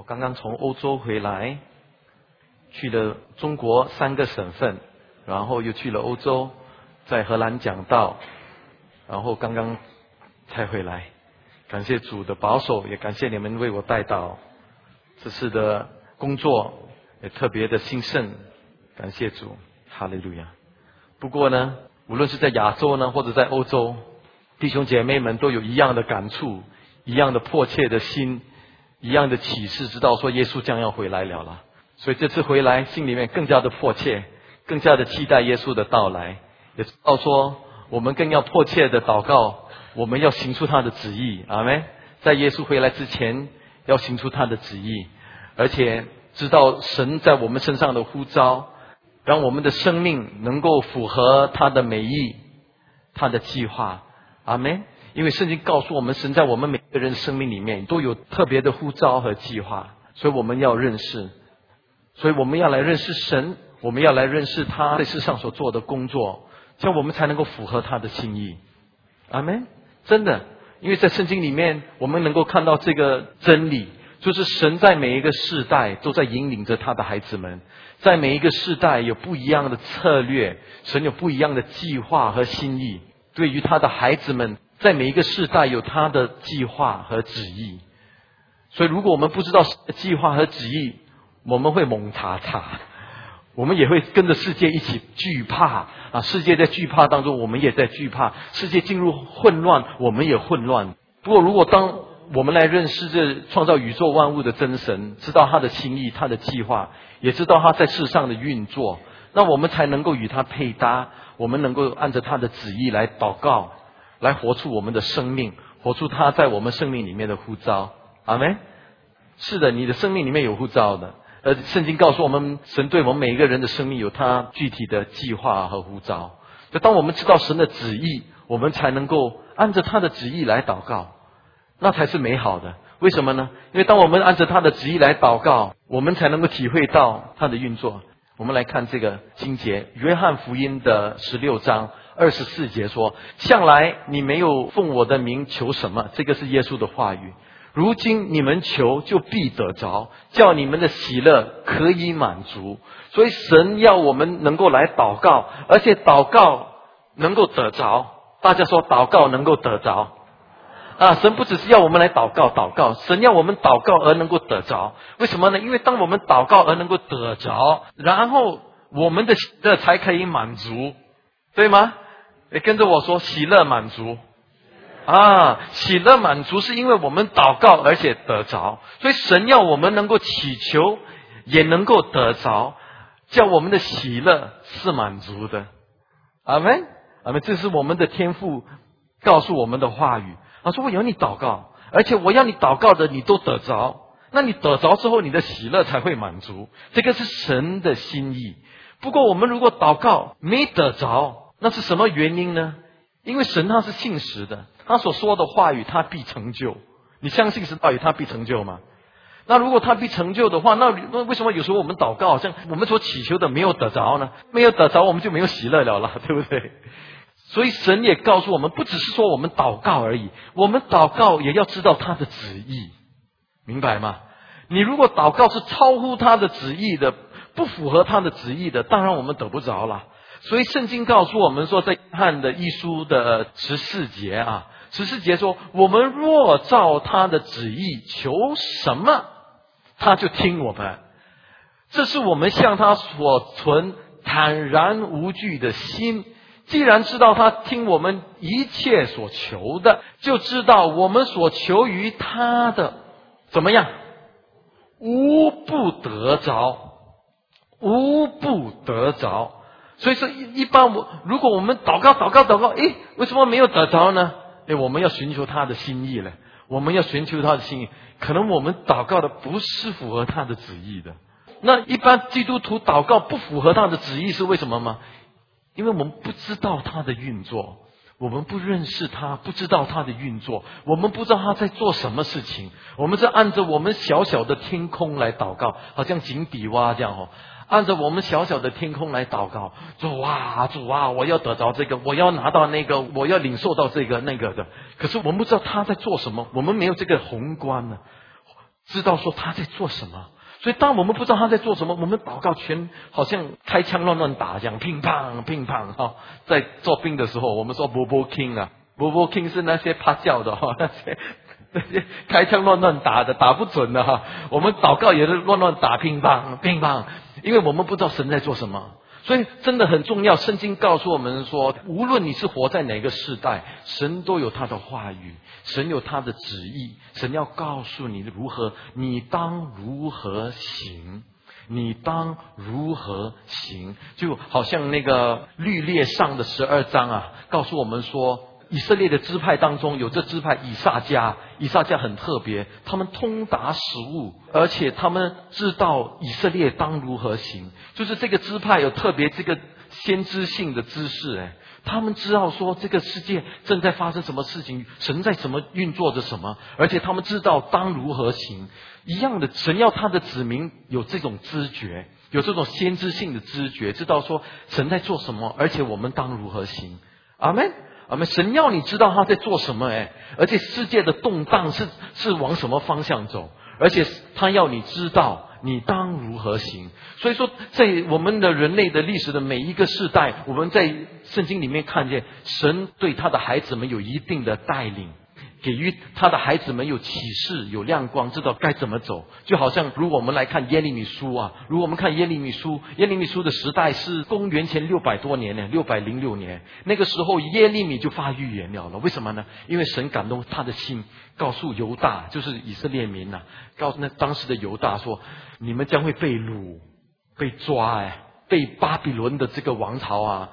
我刚刚从欧洲回来，去了中国三个省份，然后又去了欧洲，在荷兰讲道，然后刚刚才回来。感谢主的保守，也感谢你们为我带到这次的工作，也特别的兴盛。感谢主，哈利路亚。不过呢，无论是在亚洲呢，或者在欧洲，弟兄姐妹们都有一样的感触，一样的迫切的心，一样的启示，知道说耶稣将要回来了了。所以这次回来，心里面更加的迫切，更加的期待耶稣的到来，也知道说我们更要迫切的祷告。我们要行出他的旨意，阿门。在耶稣回来之前，要行出他的旨意，而且知道神在我们身上的呼召，让我们的生命能够符合他的美意、他的计划，阿门。因为圣经告诉我们，神在我们每个人生命里面都有特别的呼召和计划，所以我们要认识，所以我们要来认识神，我们要来认识他在世上所做的工作，这样我们才能够符合他的心意，阿门。真的，因为在圣经里面，我们能够看到这个真理，就是神在每一个世代都在引领着他的孩子们，在每一个世代有不一样的策略，神有不一样的计划和心意，对于他的孩子们，在每一个世代有他的计划和旨意。所以，如果我们不知道计划和旨意，我们会蒙查查。我们也会跟着世界一起惧怕啊！世界在惧怕当中，我们也在惧怕。世界进入混乱，我们也混乱。不过，如果当我们来认识这创造宇宙万物的真神，知道他的心意、他的计划，也知道他在世上的运作，那我们才能够与他配搭。我们能够按照他的旨意来祷告，来活出我们的生命，活出他在我们生命里面的呼召。阿门。是的，你的生命里面有呼召的。呃，圣经告诉我们，神对我们每一个人的生命有他具体的计划和呼召。就当我们知道神的旨意，我们才能够按着他的旨意来祷告，那才是美好的。为什么呢？因为当我们按着他的旨意来祷告，我们才能够体会到他的运作。我们来看这个经节，约翰福音的十六章二十四节说：“向来你没有奉我的名求什么。”这个是耶稣的话语。如今你们求就必得着，叫你们的喜乐可以满足。所以神要我们能够来祷告，而且祷告能够得着。大家说祷告能够得着啊！神不只是要我们来祷告，祷告，神要我们祷告而能够得着。为什么呢？因为当我们祷告而能够得着，然后我们的的才可以满足，对吗？你跟着我说，喜乐满足。啊，喜乐满足是因为我们祷告而且得着，所以神要我们能够祈求，也能够得着，叫我们的喜乐是满足的。阿门，阿门。这是我们的天赋告诉我们的话语。他说：“我要你祷告，而且我要你祷告的你都得着，那你得着之后，你的喜乐才会满足。这个是神的心意。不过，我们如果祷告没得着，那是什么原因呢？因为神他是信实的。”他所说的话语，他必成就。你相信是道语，他必成就吗？那如果他必成就的话，那那为什么有时候我们祷告，好像我们所祈求的没有得着呢？没有得着，我们就没有喜乐了了，对不对？所以神也告诉我们，不只是说我们祷告而已，我们祷告也要知道他的旨意，明白吗？你如果祷告是超乎他的旨意的，不符合他的旨意的，当然我们得不着了。所以圣经告诉我们说，在汉的一书的十四节啊。十四节说：“我们若照他的旨意求什么，他就听我们。这是我们向他所存坦然无惧的心。既然知道他听我们一切所求的，就知道我们所求于他的怎么样，无不得着，无不得着。所以说，一一般我如果我们祷告祷告祷告，诶，为什么没有得着呢？”哎，我们要寻求他的心意了。我们要寻求他的心意，可能我们祷告的不是符合他的旨意的。那一般基督徒祷告不符合他的旨意是为什么吗？因为我们不知道他的运作，我们不认识他，不知道他的运作，我们不知道他在做什么事情。我们是按着我们小小的天空来祷告，好像井底蛙这样哦。按照我们小小的天空来祷告，主啊，主啊，我要得着这个，我要拿到那个，我要领受到这个那个的。可是我们不知道他在做什么，我们没有这个宏观呢。知道说他在做什么。所以，当我们不知道他在做什么，我们祷告全好像开枪乱乱打这样，乒乓乒乓哈。在做兵的时候，我们说波波 king 啊，波波 king 是那些怕叫的哈，那些那些开枪乱乱打的，打不准的哈。我们祷告也是乱乱打乒乓乒乓，因为我们不知道神在做什么。所以真的很重要。圣经告诉我们说，无论你是活在哪个时代，神都有他的话语，神有他的旨意，神要告诉你如何，你当如何行，你当如何行，就好像那个律列上的十二章啊，告诉我们说。以色列的支派当中有这支派以撒家，以撒家很特别，他们通达食物，而且他们知道以色列当如何行。就是这个支派有特别这个先知性的知识，哎，他们知道说这个世界正在发生什么事情，神在怎么运作着什么，而且他们知道当如何行。一样的，神要他的子民有这种知觉，有这种先知性的知觉，知道说神在做什么，而且我们当如何行。阿门。我们神要你知道他在做什么哎，而且世界的动荡是是往什么方向走，而且他要你知道你当如何行。所以说，在我们的人类的历史的每一个世代，我们在圣经里面看见神对他的孩子们有一定的带领。给予他的孩子们有启示、有亮光，知道该怎么走。就好像如果我们来看耶利米书啊，如果我们看耶利米书，耶利米书的时代是公元前六百多年呢，六百零六年。那个时候耶利米就发预言了了。为什么呢？因为神感动他的心，告诉犹大，就是以色列民呐，告诉那当时的犹大说：你们将会被掳、被抓，哎，被巴比伦的这个王朝啊，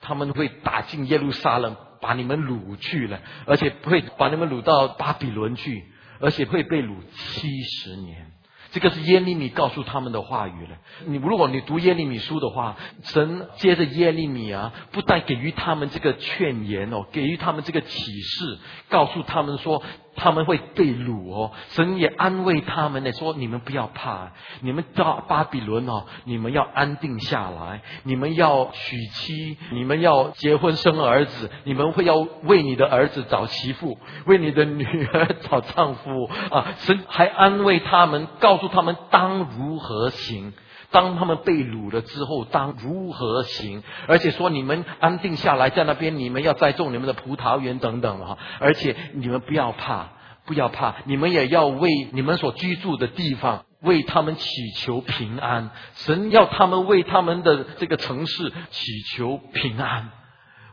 他们会打进耶路撒冷。把你们掳去了，而且会把你们掳到巴比伦去，而且会被掳七十年。这个是耶利米告诉他们的话语了。你如果你读耶利米书的话，神接着耶利米啊，不但给予他们这个劝言哦，给予他们这个启示，告诉他们说。他们会被掳哦，神也安慰他们呢，说你们不要怕，你们到巴比伦哦，你们要安定下来，你们要娶妻，你们要结婚生儿子，你们会要为你的儿子找媳妇，为你的女儿找丈夫啊！神还安慰他们，告诉他们当如何行。当他们被掳了之后，当如何行？而且说你们安定下来，在那边你们要栽种你们的葡萄园等等哈。而且你们不要怕，不要怕，你们也要为你们所居住的地方为他们祈求平安。神要他们为他们的这个城市祈求平安。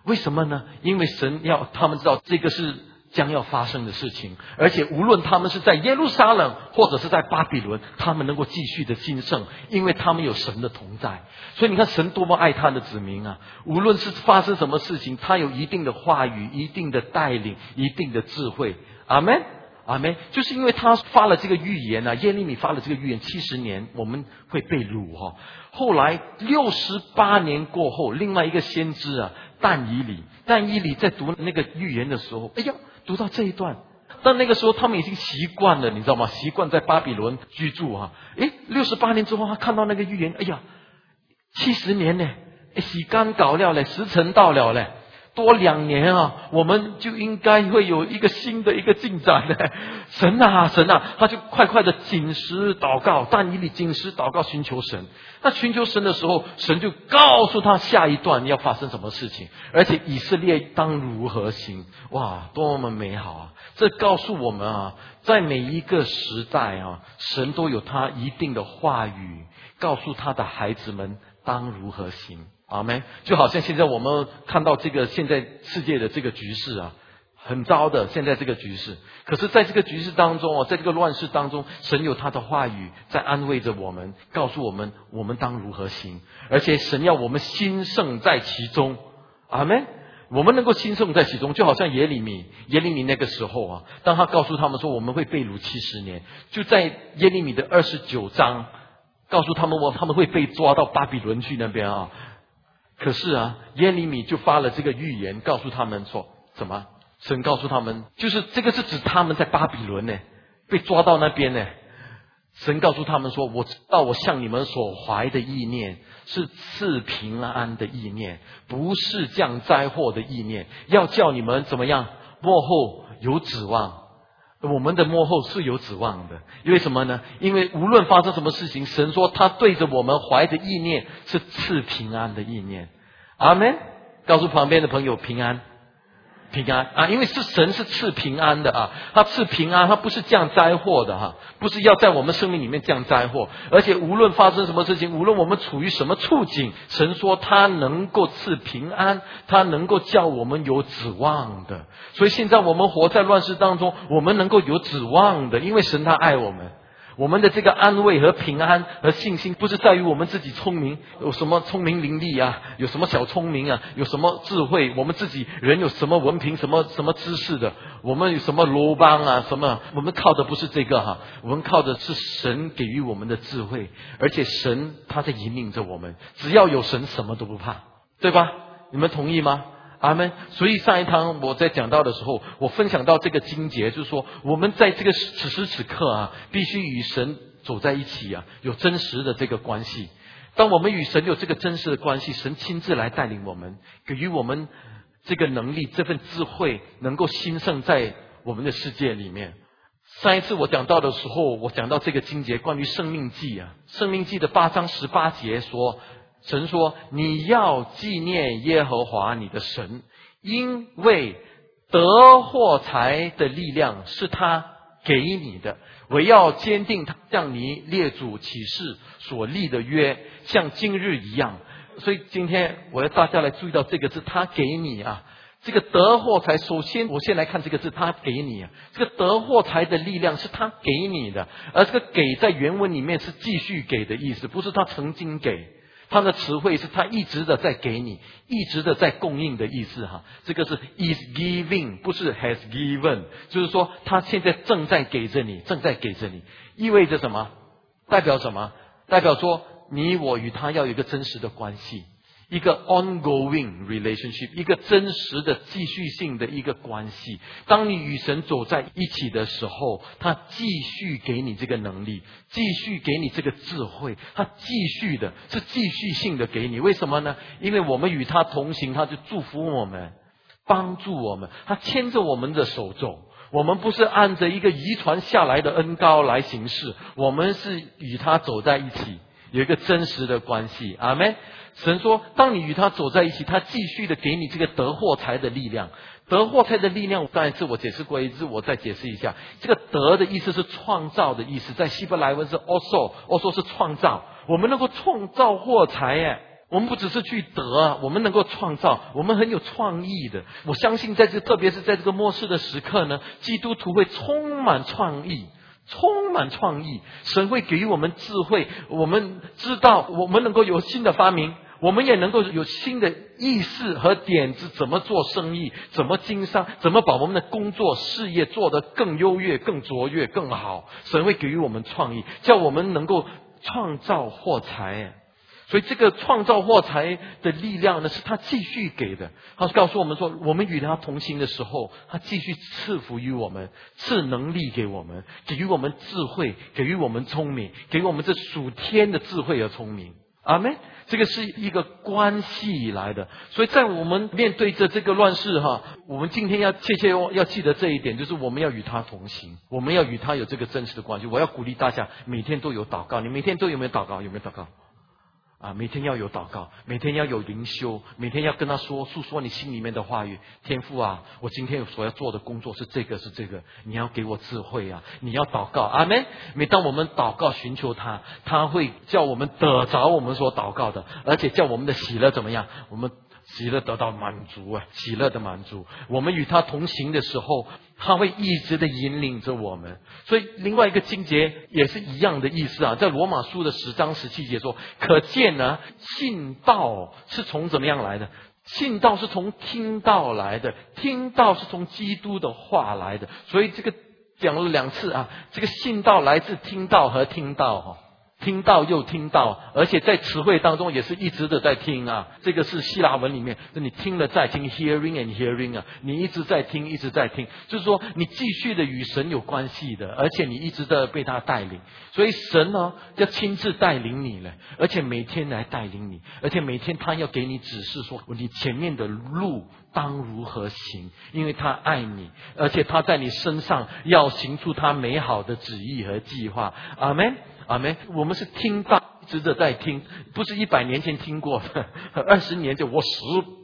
为什么呢？因为神要他们知道这个是。将要发生的事情，而且无论他们是在耶路撒冷或者是在巴比伦，他们能够继续的兴盛，因为他们有神的同在。所以你看，神多么爱他的子民啊！无论是发生什么事情，他有一定的话语、一定的带领、一定的智慧。阿门，阿门。就是因为他发了这个预言啊，耶利米发了这个预言，七十年我们会被掳哈。后来六十八年过后，另外一个先知啊，但以里，但以里在读那个预言的时候，哎呀！读到这一段，但那个时候他们已经习惯了，你知道吗？习惯在巴比伦居住啊。诶，六十八年之后，他看到那个预言，哎呀，七十年呢，洗干搞料嘞，时辰到了嘞。多两年啊，我们就应该会有一个新的一个进展的。神啊，神啊，他就快快的紧实祷告，但以理紧实祷告寻求神。那寻求神的时候，神就告诉他下一段要发生什么事情，而且以色列当如何行。哇，多么美好啊！这告诉我们啊，在每一个时代啊，神都有他一定的话语，告诉他的孩子们当如何行。阿门！就好像现在我们看到这个现在世界的这个局势啊，很糟的。现在这个局势，可是在这个局势当中哦，在这个乱世当中，神有他的话语在安慰着我们，告诉我们我们当如何行。而且神要我们兴盛在其中。阿门！我们能够兴盛在其中，就好像耶利米，耶利米那个时候啊，当他告诉他们说我们会被掳七十年，就在耶利米的二十九章告诉他们我他们会被抓到巴比伦去那边啊。可是啊，耶利米就发了这个预言，告诉他们说：什么？神告诉他们，就是这个是指他们在巴比伦呢，被抓到那边呢。神告诉他们说：我知道我向你们所怀的意念是赐平安的意念，不是降灾祸的意念，要叫你们怎么样？幕后有指望，我们的幕后是有指望的。因为什么呢？因为无论发生什么事情，神说他对着我们怀的意念是赐平安的意念。阿门。告诉旁边的朋友平安。平安啊，因为是神是赐平安的啊，他赐平安，他不是降灾祸的哈，不是要在我们生命里面降灾祸，而且无论发生什么事情，无论我们处于什么处境，神说他能够赐平安，他能够叫我们有指望的。所以现在我们活在乱世当中，我们能够有指望的，因为神他爱我们。我们的这个安慰和平安和信心，不是在于我们自己聪明，有什么聪明伶俐啊，有什么小聪明啊，有什么智慧，我们自己人有什么文凭，什么什么知识的，我们有什么罗邦啊，什么？我们靠的不是这个哈，我们靠的是神给予我们的智慧，而且神他在引领着我们，只要有神，什么都不怕，对吧？你们同意吗？阿门。所以上一堂我在讲到的时候，我分享到这个经节，就是说，我们在这个此时此刻啊，必须与神走在一起啊，有真实的这个关系。当我们与神有这个真实的关系，神亲自来带领我们，给予我们这个能力、这份智慧，能够兴盛在我们的世界里面。上一次我讲到的时候，我讲到这个经节，关于生命记啊，生命记的八章十八节说。神说：“你要纪念耶和华你的神，因为得获财的力量是他给你的。我要坚定他向你列祖起誓所立的约，像今日一样。所以今天我要大家来注意到这个字，他给你啊，这个得获财。首先，我先来看这个字，他给你啊，这个得获财的力量是他给你的，而这个给在原文里面是继续给的意思，不是他曾经给。”他的词汇是他一直的在给你，一直的在供应的意思哈。这个是 is giving，不是 has given，就是说他现在正在给着你，正在给着你，意味着什么？代表什么？代表说你我与他要有一个真实的关系。一个 ongoing relationship，一个真实的继续性的一个关系。当你与神走在一起的时候，他继续给你这个能力，继续给你这个智慧，他继续的是继续性的给你。为什么呢？因为我们与他同行，他就祝福我们，帮助我们，他牵着我们的手走。我们不是按着一个遗传下来的恩高来行事，我们是与他走在一起，有一个真实的关系。阿门。神说：“当你与他走在一起，他继续的给你这个得货财的力量。得货财的力量，上一次我解释过一次，我再解释一下。这个得的意思是创造的意思，在希伯来文是 also，also 是创造。我们能够创造货财，耶，我们不只是去得，我们能够创造，我们很有创意的。我相信，在这特别是在这个末世的时刻呢，基督徒会充满创意。”充满创意，神会给予我们智慧，我们知道我们能够有新的发明，我们也能够有新的意识和点子，怎么做生意，怎么经商，怎么把我们的工作事业做得更优越、更卓越、更好。神会给予我们创意，叫我们能够创造货财。所以，这个创造货财的力量呢，是他继续给的。他告诉我们说，我们与他同行的时候，他继续赐福于我们，赐能力给我们，给予我们智慧，给予我们聪明，给我们这属天的智慧和聪明。阿门。这个是一个关系来的。所以在我们面对着这个乱世哈，我们今天要切切要记得这一点，就是我们要与他同行，我们要与他有这个真实的关系。我要鼓励大家每天都有祷告。你每天都有没有祷告？有没有祷告？啊，每天要有祷告，每天要有灵修，每天要跟他说诉说你心里面的话语。天父啊，我今天所要做的工作是这个，是这个，你要给我智慧啊！你要祷告，阿门。每当我们祷告寻求他，他会叫我们得着我们所祷告的，而且叫我们的喜乐怎么样？我们。喜乐得到满足啊，喜乐的满足。我们与他同行的时候，他会一直的引领着我们。所以另外一个经节也是一样的意思啊，在罗马书的十章十七节说，可见呢，信道是从怎么样来的？信道是从听道来的，听道是从基督的话来的。所以这个讲了两次啊，这个信道来自听道和听道哈。听到又听到，而且在词汇当中也是一直的在听啊。这个是希腊文里面，你听了再听，hearing and hearing 啊，你一直在听，一直在听，就是说你继续的与神有关系的，而且你一直在被他带领。所以神呢，要亲自带领你了，而且每天来带领你，而且每天他要给你指示，说你前面的路当如何行，因为他爱你，而且他在你身上要行出他美好的旨意和计划。阿门。阿门！我们是听到，一直的在听，不是一百年前听过的，二十年前，我十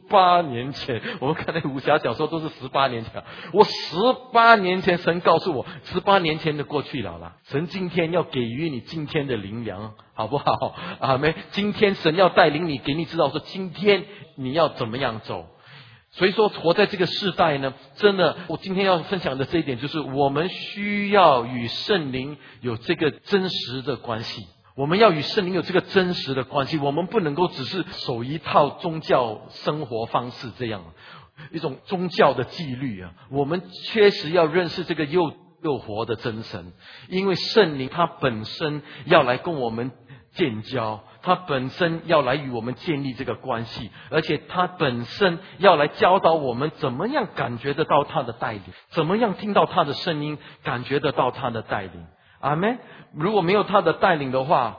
八年前，我们看那武侠小说都是十八年前。我十八年前，神告诉我，十八年前的过去了啦。神今天要给予你今天的灵粮，好不好？阿门！今天神要带领你，给你知道说，今天你要怎么样走。所以说，活在这个时代呢，真的，我今天要分享的这一点，就是我们需要与圣灵有这个真实的关系。我们要与圣灵有这个真实的关系，我们不能够只是守一套宗教生活方式这样一种宗教的纪律啊。我们确实要认识这个又又活的真神，因为圣灵他本身要来跟我们建交。他本身要来与我们建立这个关系，而且他本身要来教导我们怎么样感觉得到他的带领，怎么样听到他的声音，感觉得到他的带领。阿门。如果没有他的带领的话，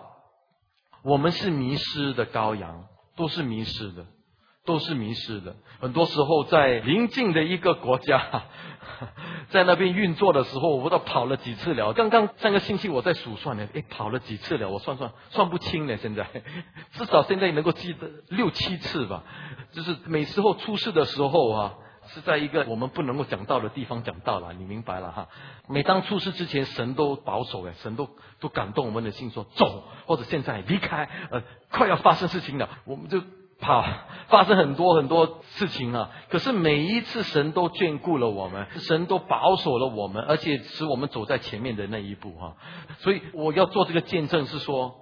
我们是迷失的羔羊，都是迷失的。都是迷失的。很多时候，在邻近的一个国家，在那边运作的时候，我不知道跑了几次了。刚刚上个星期我在数算呢，哎，跑了几次了？我算算，算不清了。现在 至少现在能够记得六七次吧。就是每时候出事的时候啊，是在一个我们不能够讲到的地方讲到了，你明白了哈？每当出事之前，神都保守哎，神都都感动我们的心，说走，或者现在离开，呃，快要发生事情了，我们就。好，发生很多很多事情啊！可是每一次神都眷顾了我们，神都保守了我们，而且使我们走在前面的那一步哈。所以我要做这个见证，是说，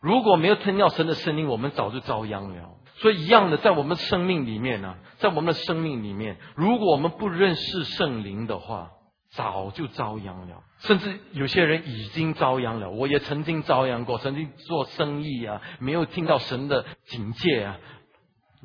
如果没有听到神的声音，我们早就遭殃了。所以一样的，在我们生命里面呢，在我们的生命里面，如果我们不认识圣灵的话，早就遭殃了。甚至有些人已经遭殃了，我也曾经遭殃过，曾经做生意啊，没有听到神的警戒啊。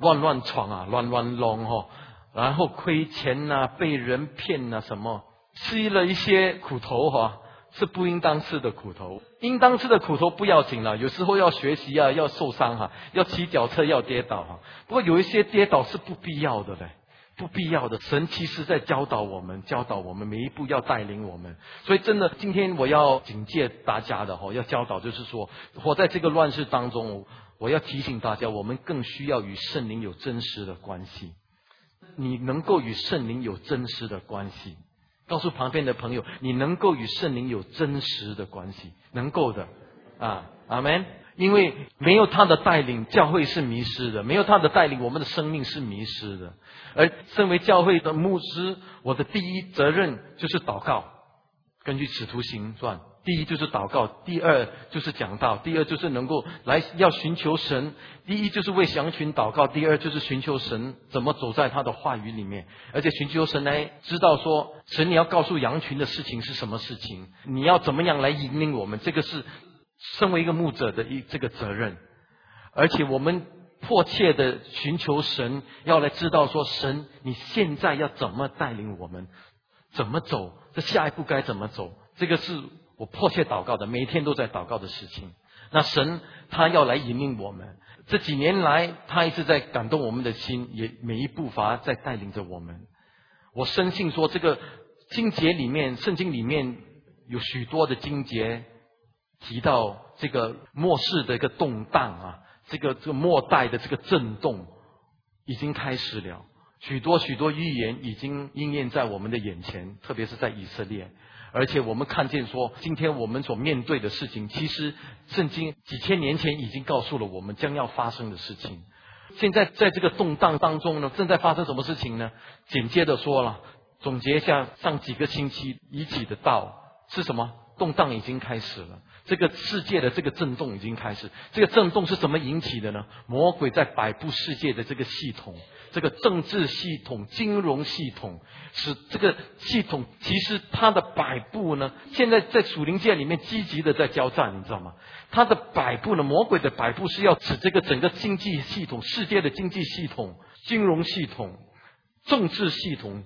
乱乱闯啊，乱乱弄哈，然后亏钱呐，被人骗呐，什么吃了一些苦头哈，是不应当吃的苦头。应当吃的苦头不要紧了，有时候要学习啊，要受伤哈，要骑脚车要跌倒哈。不过有一些跌倒是不必要的嘞，不必要的。神其实在教导我们，教导我们每一步要带领我们。所以真的，今天我要警戒大家的哈，要教导就是说，活在这个乱世当中。我要提醒大家，我们更需要与圣灵有真实的关系。你能够与圣灵有真实的关系，告诉旁边的朋友，你能够与圣灵有真实的关系，能够的啊，阿门。因为没有他的带领，教会是迷失的；没有他的带领，我们的生命是迷失的。而身为教会的牧师，我的第一责任就是祷告，根据使徒行传。第一就是祷告，第二就是讲道，第二就是能够来要寻求神。第一就是为羊群祷告，第二就是寻求神怎么走在他的话语里面，而且寻求神来知道说神你要告诉羊群的事情是什么事情，你要怎么样来引领我们，这个是身为一个牧者的一这个责任。而且我们迫切的寻求神，要来知道说神你现在要怎么带领我们，怎么走，这下一步该怎么走，这个是。我迫切祷告的，每天都在祷告的事情。那神他要来引领我们，这几年来他一直在感动我们的心，也每一步伐在带领着我们。我深信说，这个经节里面，圣经里面有许多的经节提到这个末世的一个动荡啊，这个这个末代的这个震动已经开始了，许多许多预言已经应验在我们的眼前，特别是在以色列。而且我们看见说，今天我们所面对的事情，其实圣经几千年前已经告诉了我们将要发生的事情。现在在这个动荡当中呢，正在发生什么事情呢？简接的说了，总结一下上几个星期已起的道是什么？动荡已经开始了，这个世界的这个震动已经开始。这个震动是怎么引起的呢？魔鬼在摆布世界的这个系统。这个政治系统、金融系统，使这个系统其实它的摆布呢，现在在属灵界里面积极的在交战，你知道吗？它的摆布呢，魔鬼的摆布是要使这个整个经济系统、世界的经济系统、金融系统、政治系统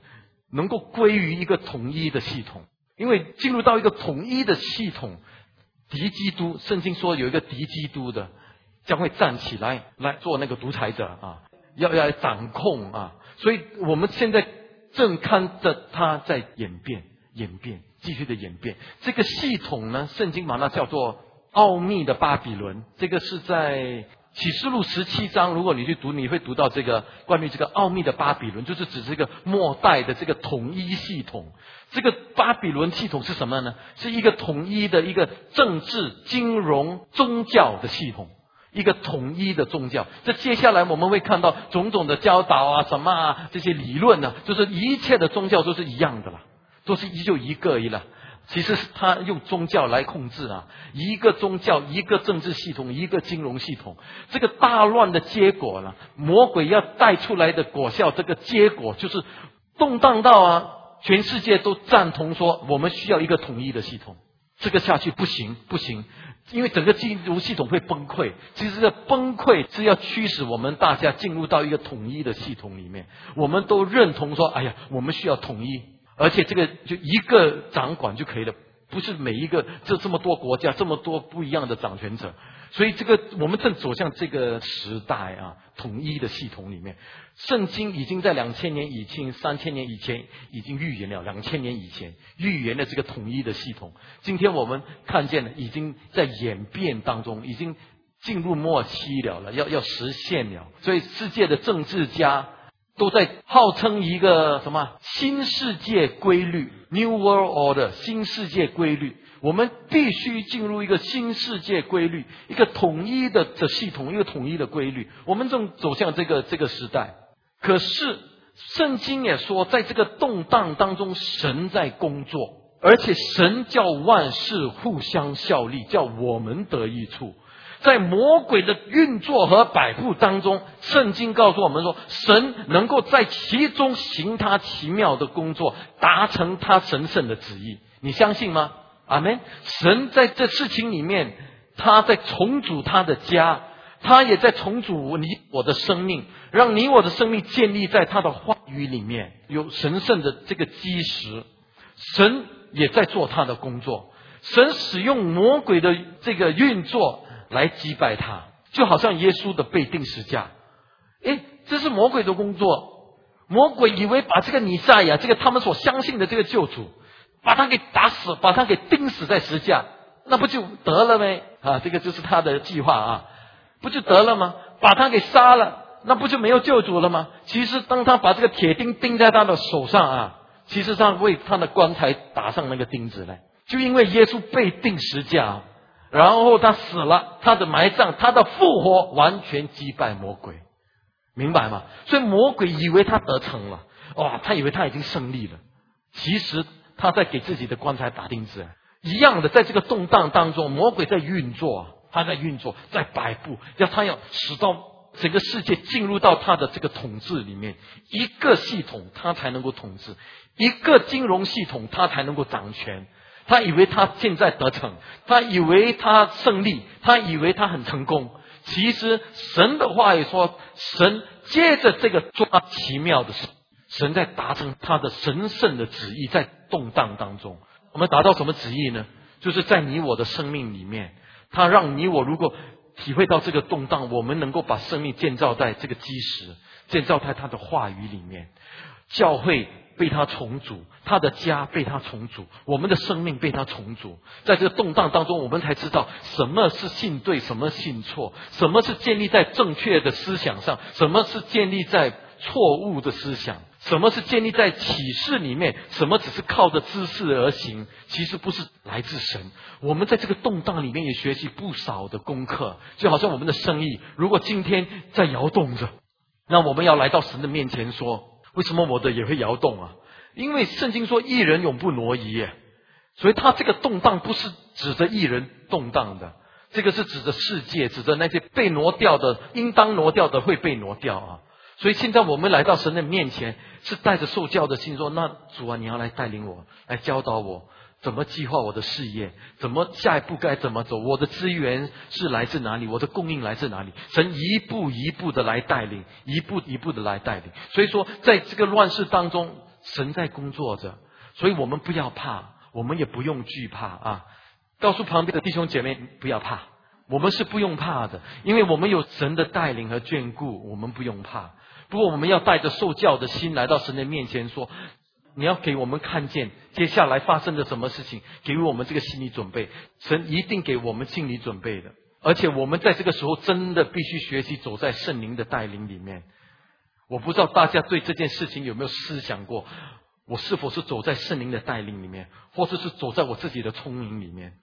能够归于一个统一的系统，因为进入到一个统一的系统。敌基督，圣经说有一个敌基督的将会站起来来做那个独裁者啊，要要掌控啊，所以我们现在正看着他在演变、演变、继续的演变。这个系统呢，圣经把它叫做奥秘的巴比伦。这个是在启示录十七章，如果你去读，你会读到这个关于这个奥秘的巴比伦，就是指这个末代的这个统一系统。这个巴比伦系统是什么呢？是一个统一的一个政治、金融、宗教的系统，一个统一的宗教。这接下来我们会看到种种的教导啊，什么啊这些理论呢？就是一切的宗教都是一样的了，都是一就一个一了。其实是他用宗教来控制啊，一个宗教，一个政治系统，一个金融系统。这个大乱的结果呢，魔鬼要带出来的果效，这个结果就是动荡到啊。全世界都赞同说，我们需要一个统一的系统。这个下去不行，不行，因为整个金融系统会崩溃。其实这崩溃是要驱使我们大家进入到一个统一的系统里面。我们都认同说，哎呀，我们需要统一，而且这个就一个掌管就可以了，不是每一个这这么多国家这么多不一样的掌权者。所以这个我们正走向这个时代啊，统一的系统里面。圣经已经在两千年以前、三千年以前已经预言了，两千年以前预言了这个统一的系统。今天我们看见了，已经在演变当中，已经进入末期了了，要要实现了。所以世界的政治家都在号称一个什么新世界规律 （New World Order），新世界规律。我们必须进入一个新世界规律，一个统一的的系统，一个统一的规律。我们正走向这个这个时代。可是，圣经也说，在这个动荡当中，神在工作，而且神叫万事互相效力，叫我们得益处。在魔鬼的运作和摆布当中，圣经告诉我们说，神能够在其中行他奇妙的工作，达成他神圣的旨意。你相信吗？阿门。神在这事情里面，他在重组他的家。他也在重组你我的生命，让你我的生命建立在他的话语里面，有神圣的这个基石。神也在做他的工作，神使用魔鬼的这个运作来击败他，就好像耶稣的被钉十架。诶，这是魔鬼的工作。魔鬼以为把这个弥赛亚，这个他们所相信的这个救主，把他给打死，把他给钉死在十架，那不就得了呗？啊，这个就是他的计划啊。不就得了吗？把他给杀了，那不就没有救主了吗？其实，当他把这个铁钉钉在他的手上啊，其实上为他的棺材打上那个钉子嘞。就因为耶稣被钉十架，然后他死了，他的埋葬，他的复活，完全击败魔鬼，明白吗？所以魔鬼以为他得逞了，哇，他以为他已经胜利了。其实他在给自己的棺材打钉子，一样的，在这个动荡当中，魔鬼在运作。他在运作，在摆布，要他要使到整个世界进入到他的这个统治里面，一个系统他才能够统治，一个金融系统他才能够掌权。他以为他现在得逞，他以为他胜利，他以为他很成功。其实神的话也说，神接着这个做奇妙的事，神在达成他的神圣的旨意，在动荡当中，我们达到什么旨意呢？就是在你我的生命里面。他让你我如果体会到这个动荡，我们能够把生命建造在这个基石，建造在他的话语里面，教会被他重组，他的家被他重组，我们的生命被他重组，在这个动荡当中，我们才知道什么是信对，什么信错，什么是建立在正确的思想上，什么是建立在错误的思想。什么是建立在启示里面？什么只是靠着知识而行？其实不是来自神。我们在这个动荡里面也学习不少的功课，就好像我们的生意，如果今天在摇动着，那我们要来到神的面前说：为什么我的也会摇动啊？因为圣经说一人永不挪移，所以他这个动荡不是指着一人动荡的，这个是指着世界，指着那些被挪掉的，应当挪掉的会被挪掉啊。所以现在我们来到神的面前，是带着受教的心说：“那主啊，你要来带领我，来教导我。”怎么计划我的事业？怎么下一步该怎么走？我的资源是来自哪里？我的供应来自哪里？神一步一步的来带领，一步一步的来带领。所以说，在这个乱世当中，神在工作着，所以我们不要怕，我们也不用惧怕啊！告诉旁边的弟兄姐妹，不要怕，我们是不用怕的，因为我们有神的带领和眷顾，我们不用怕。不过，我们要带着受教的心来到神的面前说。你要给我们看见接下来发生的什么事情，给予我们这个心理准备。神一定给我们心理准备的，而且我们在这个时候真的必须学习走在圣灵的带领里面。我不知道大家对这件事情有没有思想过，我是否是走在圣灵的带领里面，或者是走在我自己的聪明里面？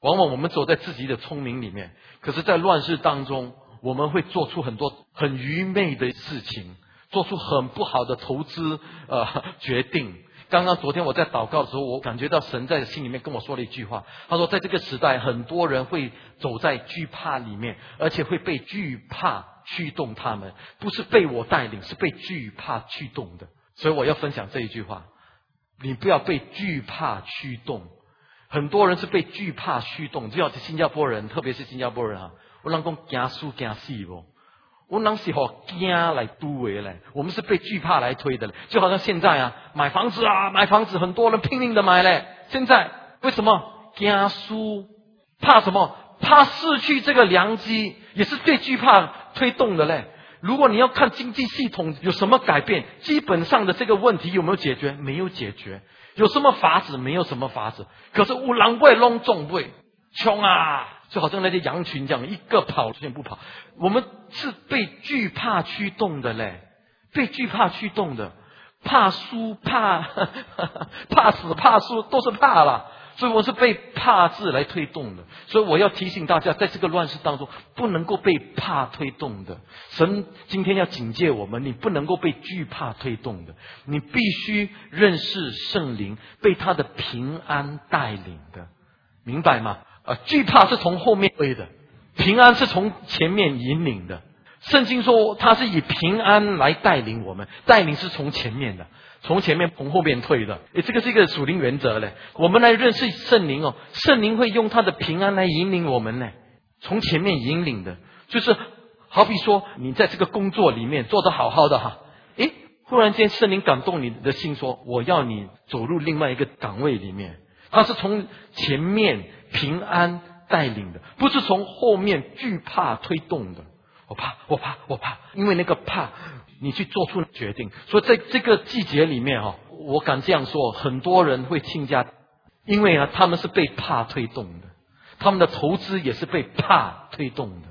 往往我们走在自己的聪明里面，可是，在乱世当中，我们会做出很多很愚昧的事情。做出很不好的投资呃 决定。刚刚昨天我在祷告的时候，我感觉到神在心里面跟我说了一句话。他说，在这个时代，很多人会走在惧怕里面，而且会被惧怕驱动他们，不是被我带领，是被惧怕驱动的。所以我要分享这一句话：你不要被惧怕驱动。很多人是被惧怕驱动，就像新加坡人，特别是新加坡人啊，我老公惊输惊死不？我们是和惊来都为嘞，我们是被惧怕来推的嘞，就好像现在啊，买房子啊，买房子，很多人拼命的买嘞。现在为什么惊输？怕什么？怕失去这个良机，也是最惧怕推动的嘞。如果你要看经济系统有什么改变，基本上的这个问题有没有解决？没有解决。有什么法子？没有什么法子。可是乌狼会弄重贵穷啊！就好像那些羊群这样，一个跑，出现不跑。我们是被惧怕驱动的嘞，被惧怕驱动的，怕输，怕 怕死，怕输，都是怕了。所以我是被怕字来推动的。所以我要提醒大家，在这个乱世当中，不能够被怕推动的。神今天要警戒我们，你不能够被惧怕推动的，你必须认识圣灵，被他的平安带领的，明白吗？啊，惧怕是从后面推的，平安是从前面引领的。圣经说，他是以平安来带领我们，带领是从前面的，从前面从后面退的。诶，这个是一个属灵原则嘞。我们来认识圣灵哦，圣灵会用他的平安来引领我们呢，从前面引领的，就是好比说，你在这个工作里面做得好好的哈，诶，忽然间圣灵感动你的心，说我要你走入另外一个岗位里面，他是从前面。平安带领的，不是从后面惧怕推动的。我怕，我怕，我怕，因为那个怕，你去做出决定。所以在这个季节里面哈，我敢这样说，很多人会倾家，因为啊，他们是被怕推动的，他们的投资也是被怕推动的。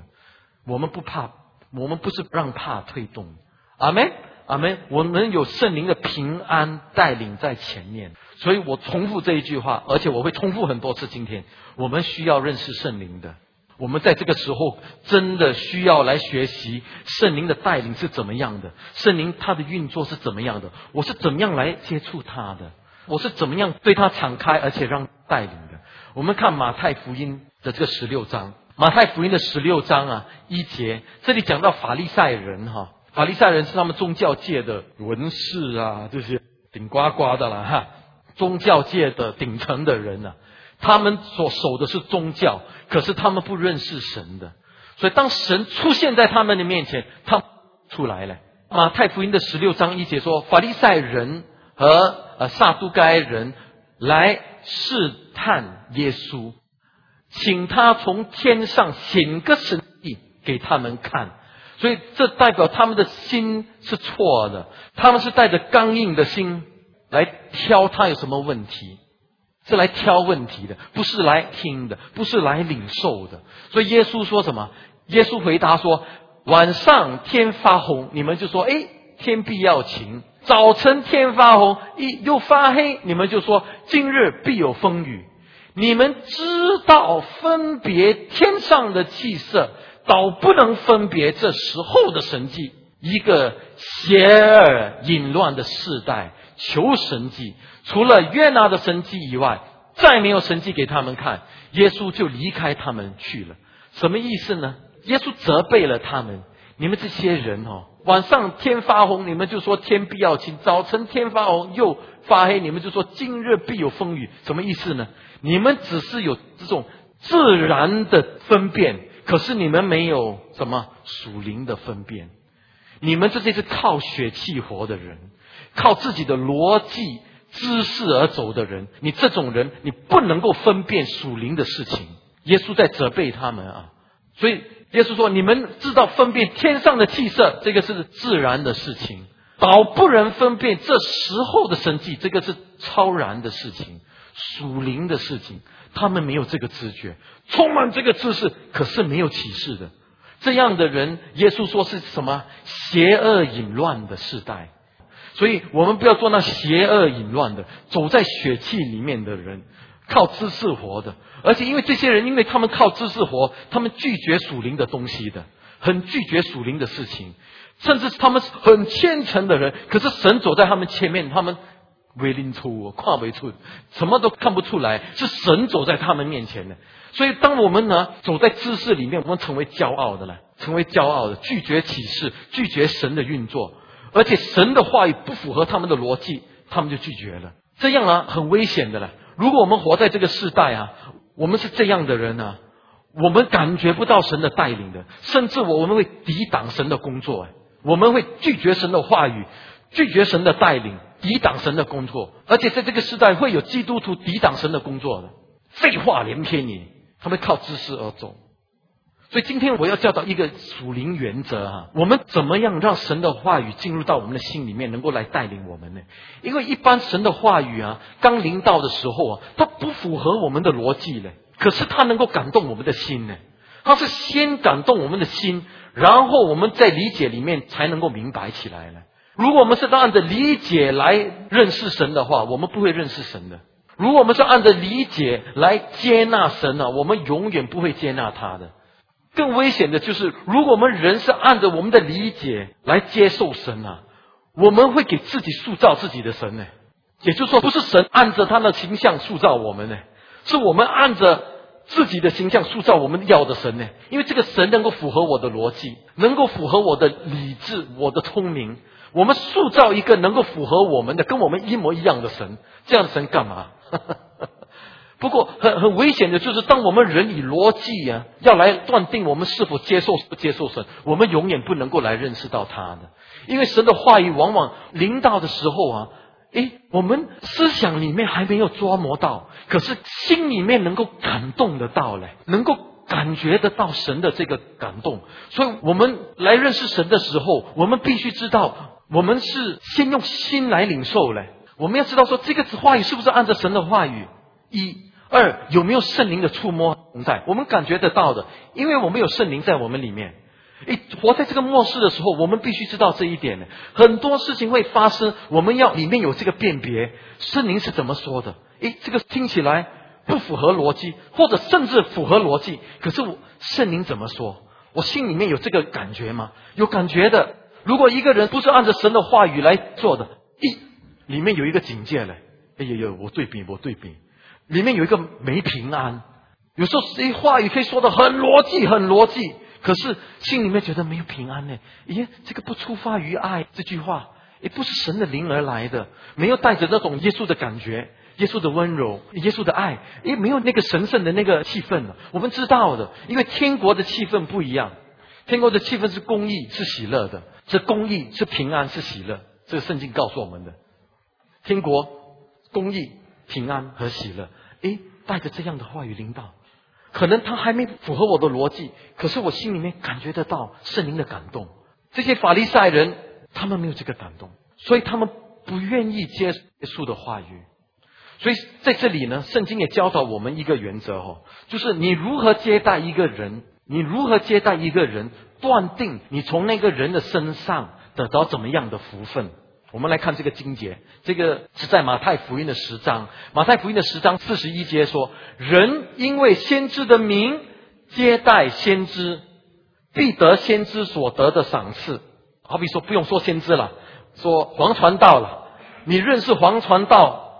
我们不怕，我们不是让怕推动。阿门，阿门。我们有圣灵的平安带领在前面。所以我重复这一句话，而且我会重复很多次。今天我们需要认识圣灵的，我们在这个时候真的需要来学习圣灵的带领是怎么样的，圣灵它的运作是怎么样的，我是怎么样来接触他的，我是怎么样对他敞开而且让带领的。我们看马太福音的这个十六章，马太福音的十六章啊一节，这里讲到法利赛人哈，法利赛人是他们宗教界的文士啊，这些顶呱呱的了哈。宗教界的顶层的人呢，他们所守的是宗教，可是他们不认识神的，所以当神出现在他们的面前，他出来了。马太福音的十六章一节说，法利赛人和呃撒都该人来试探耶稣，请他从天上显个神迹给他们看，所以这代表他们的心是错的，他们是带着刚硬的心。来挑他有什么问题，是来挑问题的，不是来听的，不是来领受的。所以耶稣说什么？耶稣回答说：晚上天发红，你们就说：哎，天必要晴；早晨天发红，一又发黑，你们就说：今日必有风雨。你们知道分别天上的气色，倒不能分别这时候的神迹。一个邪恶淫乱的世代。求神迹，除了约拿的神迹以外，再没有神迹给他们看。耶稣就离开他们去了。什么意思呢？耶稣责备了他们：你们这些人哦，晚上天发红，你们就说天必要晴；早晨天发红又发黑，你们就说今日必有风雨。什么意思呢？你们只是有这种自然的分辨，可是你们没有什么属灵的分辨。你们这些是靠血气活的人，靠自己的逻辑知识而走的人。你这种人，你不能够分辨属灵的事情。耶稣在责备他们啊，所以耶稣说：“你们知道分辨天上的气色，这个是自然的事情；倒不能分辨这时候的生计，这个是超然的事情，属灵的事情。他们没有这个知觉，充满这个知识，可是没有启示的。”这样的人，耶稣说是什么邪恶淫乱的时代，所以我们不要做那邪恶淫乱的，走在血气里面的人，靠知识活的。而且因为这些人，因为他们靠知识活，他们拒绝属灵的东西的，很拒绝属灵的事情，甚至他们是很虔诚的人，可是神走在他们前面，他们为林出跨为出，什么都看不出来，是神走在他们面前的。所以，当我们呢走在知识里面，我们成为骄傲的了，成为骄傲的，拒绝启示，拒绝神的运作，而且神的话语不符合他们的逻辑，他们就拒绝了。这样啊，很危险的了。如果我们活在这个时代啊，我们是这样的人呢，我们感觉不到神的带领的，甚至我们会抵挡神的工作，我们会拒绝神的话语，拒绝神的带领，抵挡神的工作，而且在这个时代会有基督徒抵挡神的工作的，废话连篇你。他们靠知识而走，所以今天我要教导一个属灵原则啊，我们怎么样让神的话语进入到我们的心里面，能够来带领我们呢？因为一般神的话语啊，刚临到的时候啊，它不符合我们的逻辑呢，可是它能够感动我们的心呢。它是先感动我们的心，然后我们在理解里面才能够明白起来呢。如果我们是按着理解来认识神的话，我们不会认识神的。如果我们是按着理解来接纳神呢，我们永远不会接纳他的。更危险的就是，如果我们人是按着我们的理解来接受神啊，我们会给自己塑造自己的神呢。也就是说，不是神按着他的形象塑造我们呢，是我们按着自己的形象塑造我们要的神呢。因为这个神能够符合我的逻辑，能够符合我的理智、我的聪明。我们塑造一个能够符合我们的、跟我们一模一样的神，这样的神干嘛？不过很很危险的就是，当我们人以逻辑啊，要来断定我们是否接受不接受神，我们永远不能够来认识到他的。因为神的话语往往临到的时候啊，诶，我们思想里面还没有捉摸到，可是心里面能够感动得到嘞，能够感觉得到神的这个感动。所以我们来认识神的时候，我们必须知道，我们是先用心来领受嘞。我们要知道说这个话语是不是按照神的话语？一、二有没有圣灵的触摸存在？我们感觉得到的，因为我们有圣灵在我们里面。诶，活在这个末世的时候，我们必须知道这一点呢。很多事情会发生，我们要里面有这个辨别，圣灵是怎么说的？诶，这个听起来不符合逻辑，或者甚至符合逻辑，可是我圣灵怎么说？我心里面有这个感觉吗？有感觉的。如果一个人不是按照神的话语来做的，一。里面有一个警戒嘞，哎呀呀，我对比，我对比，里面有一个没平安。有时候谁话语可以说的很逻辑，很逻辑，可是心里面觉得没有平安呢。咦，这个不出发于爱这句话，也不是神的灵而来的，没有带着那种耶稣的感觉，耶稣的温柔，耶稣的爱，也没有那个神圣的那个气氛了。我们知道的，因为天国的气氛不一样，天国的气氛是公义，是喜乐的，是公义，是平安，是喜乐。这个圣经告诉我们的。天国、公义、平安和喜乐，诶，带着这样的话语领导，可能他还没符合我的逻辑，可是我心里面感觉得到圣灵的感动。这些法利赛人，他们没有这个感动，所以他们不愿意接耶稣的话语。所以在这里呢，圣经也教导我们一个原则哦，就是你如何接待一个人，你如何接待一个人，断定你从那个人的身上得到怎么样的福分。我们来看这个经节，这个是在马太福音的十章。马太福音的十章四十一节说：“人因为先知的名接待先知，必得先知所得的赏赐。”好比说，不用说先知了，说黄传道了。你认识黄传道，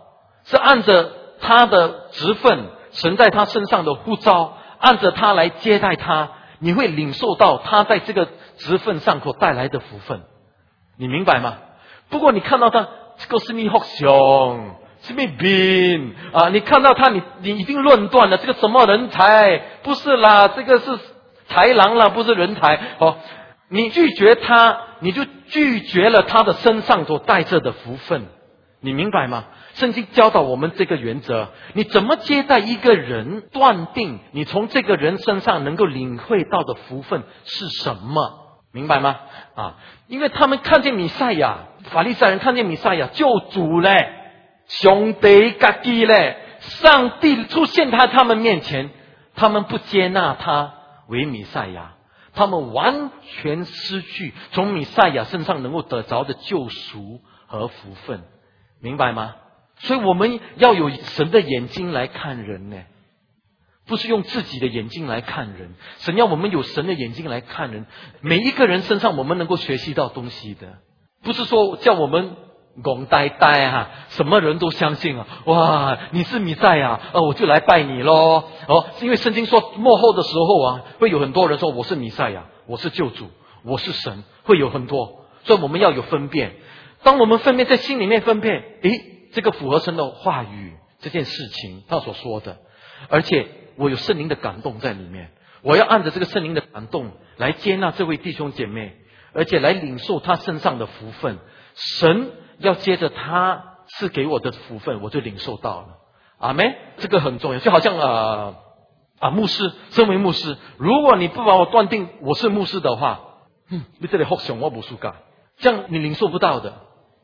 是按着他的职分，神在他身上的呼召，按着他来接待他，你会领受到他在这个职分上所带来的福分，你明白吗？不过你看到他这个是你好凶，是咪兵啊？你看到他，你你已经论断了，这个什么人才？不是啦，这个是豺狼啦，不是人才哦。你拒绝他，你就拒绝了他的身上所带着的福分，你明白吗？圣经教导我们这个原则：你怎么接待一个人，断定你从这个人身上能够领会到的福分是什么？明白吗？啊，因为他们看见米赛亚，法利赛人看见米赛亚救主嘞，兄弟嘎弟嘞，上帝出现在他们面前，他们不接纳他为米赛亚。他们完全失去从米赛亚身上能够得着的救赎和福分，明白吗？所以我们要有神的眼睛来看人呢，不是用自己的眼睛来看人。神要我们有神的眼睛来看人，每一个人身上我们能够学习到东西的，不是说叫我们。拱呆呆哈，什么人都相信啊！哇，你是弥赛亚，呃，我就来拜你喽。哦，因为圣经说末后的时候啊，会有很多人说我是弥赛亚，我是救主，我是神，会有很多。所以我们要有分辨。当我们分辨在心里面分辨，诶，这个符合神的话语这件事情他所说的，而且我有圣灵的感动在里面，我要按着这个圣灵的感动来接纳这位弟兄姐妹，而且来领受他身上的福分，神。要接着他赐给我的福分，我就领受到了。阿门。这个很重要，就好像啊啊，牧师，身为牧师，如果你不把我断定我是牧师的话，嗯，你这里好熊我不输干，这样你领受不到的，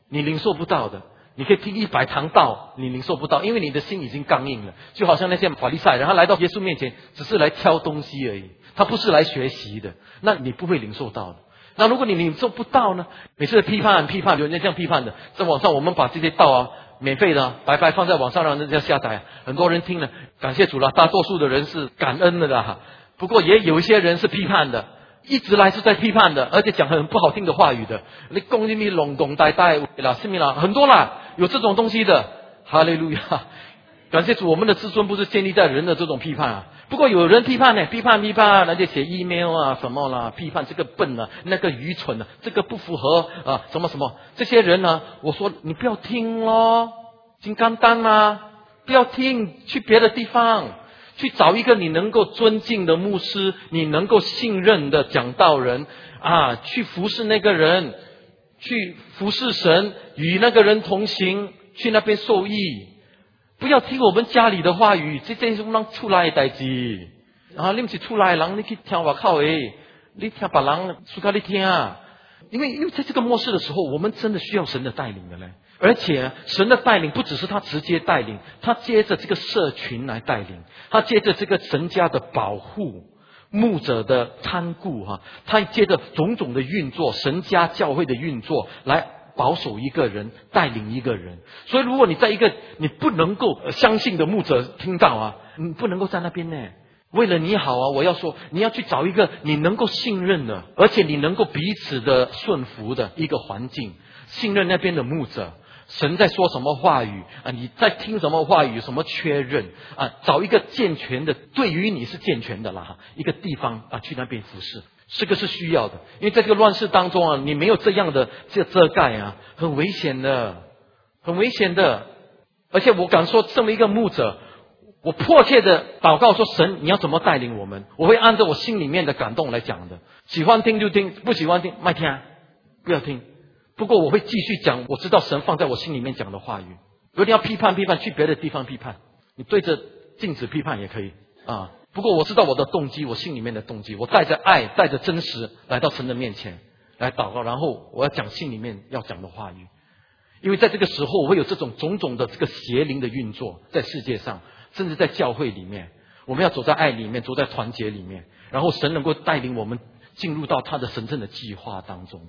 你领受不到的。你可以听一百堂道，你领受不到，因为你的心已经刚硬了。就好像那些法利赛，然后来到耶稣面前，只是来挑东西而已，他不是来学习的，那你不会领受到的。那如果你领受不到呢？每次批判批判，有人这样批判的，在网上我们把这些道啊，免费的白白放在网上让人家下载，很多人听了，感谢主了。大多数的人是感恩的啦，不过也有一些人是批判的，一直来是在批判的，而且讲很不好听的话语的。你攻击你拢拱呆呆啦，是咪啦？很多啦，有这种东西的。哈利路亚，感谢主，我们的自尊不是建立在人的这种批判啊。不过有人批判呢，批判批判，那就写 email 啊什么啦，批判这个笨啊，那个愚蠢啊，这个不符合啊什么什么，这些人呢，我说你不要听咯，金刚丹啊，不要听，去别的地方，去找一个你能够尊敬的牧师，你能够信任的讲道人啊，去服侍那个人，去服侍神，与那个人同行，去那边受益。不要听我们家里的话语，这这是我们出来的代志啊！你们是出来人，你去听我靠诶，你听别人说给你听啊！因为因为在这个末世的时候，我们真的需要神的带领的嘞。而且神的带领不只是他直接带领，他接着这个社群来带领，他接着这个神家的保护、牧者的看顾哈，他接着种种的运作，神家教会的运作来。保守一个人，带领一个人，所以如果你在一个你不能够相信的牧者听到啊，你不能够在那边呢。为了你好啊，我要说，你要去找一个你能够信任的，而且你能够彼此的顺服的一个环境，信任那边的牧者，神在说什么话语啊？你在听什么话语？什么确认啊？找一个健全的，对于你是健全的啦，一个地方啊，去那边服侍。这个是需要的，因为在这个乱世当中啊，你没有这样的这遮盖啊，很危险的，很危险的。而且我敢说，这么一个牧者，我迫切的祷告说：神，你要怎么带领我们？我会按照我心里面的感动来讲的。喜欢听就听，不喜欢听麦听，不要听。不过我会继续讲，我知道神放在我心里面讲的话语。有点要批判批判，去别的地方批判，你对着镜子批判也可以啊。不过我知道我的动机，我心里面的动机，我带着爱，带着真实来到神的面前来祷告，然后我要讲心里面要讲的话语。因为在这个时候，我会有这种种种的这个邪灵的运作在世界上，甚至在教会里面，我们要走在爱里面，走在团结里面，然后神能够带领我们进入到他的神圣的计划当中。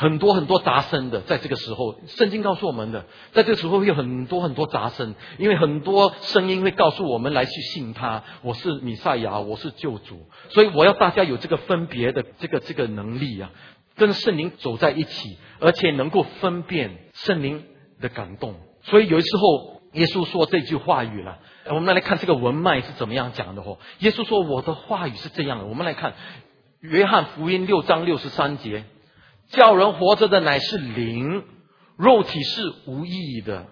很多很多杂声的，在这个时候，圣经告诉我们的，在这个时候会有很多很多杂声，因为很多声音会告诉我们来去信他，我是米赛亚，我是救主，所以我要大家有这个分别的这个这个能力啊，跟圣灵走在一起，而且能够分辨圣灵的感动。所以有时候耶稣说这句话语了，我们来看这个文脉是怎么样讲的哦。耶稣说我的话语是这样的，我们来看。约翰福音六章六十三节，叫人活着的乃是灵，肉体是无意义的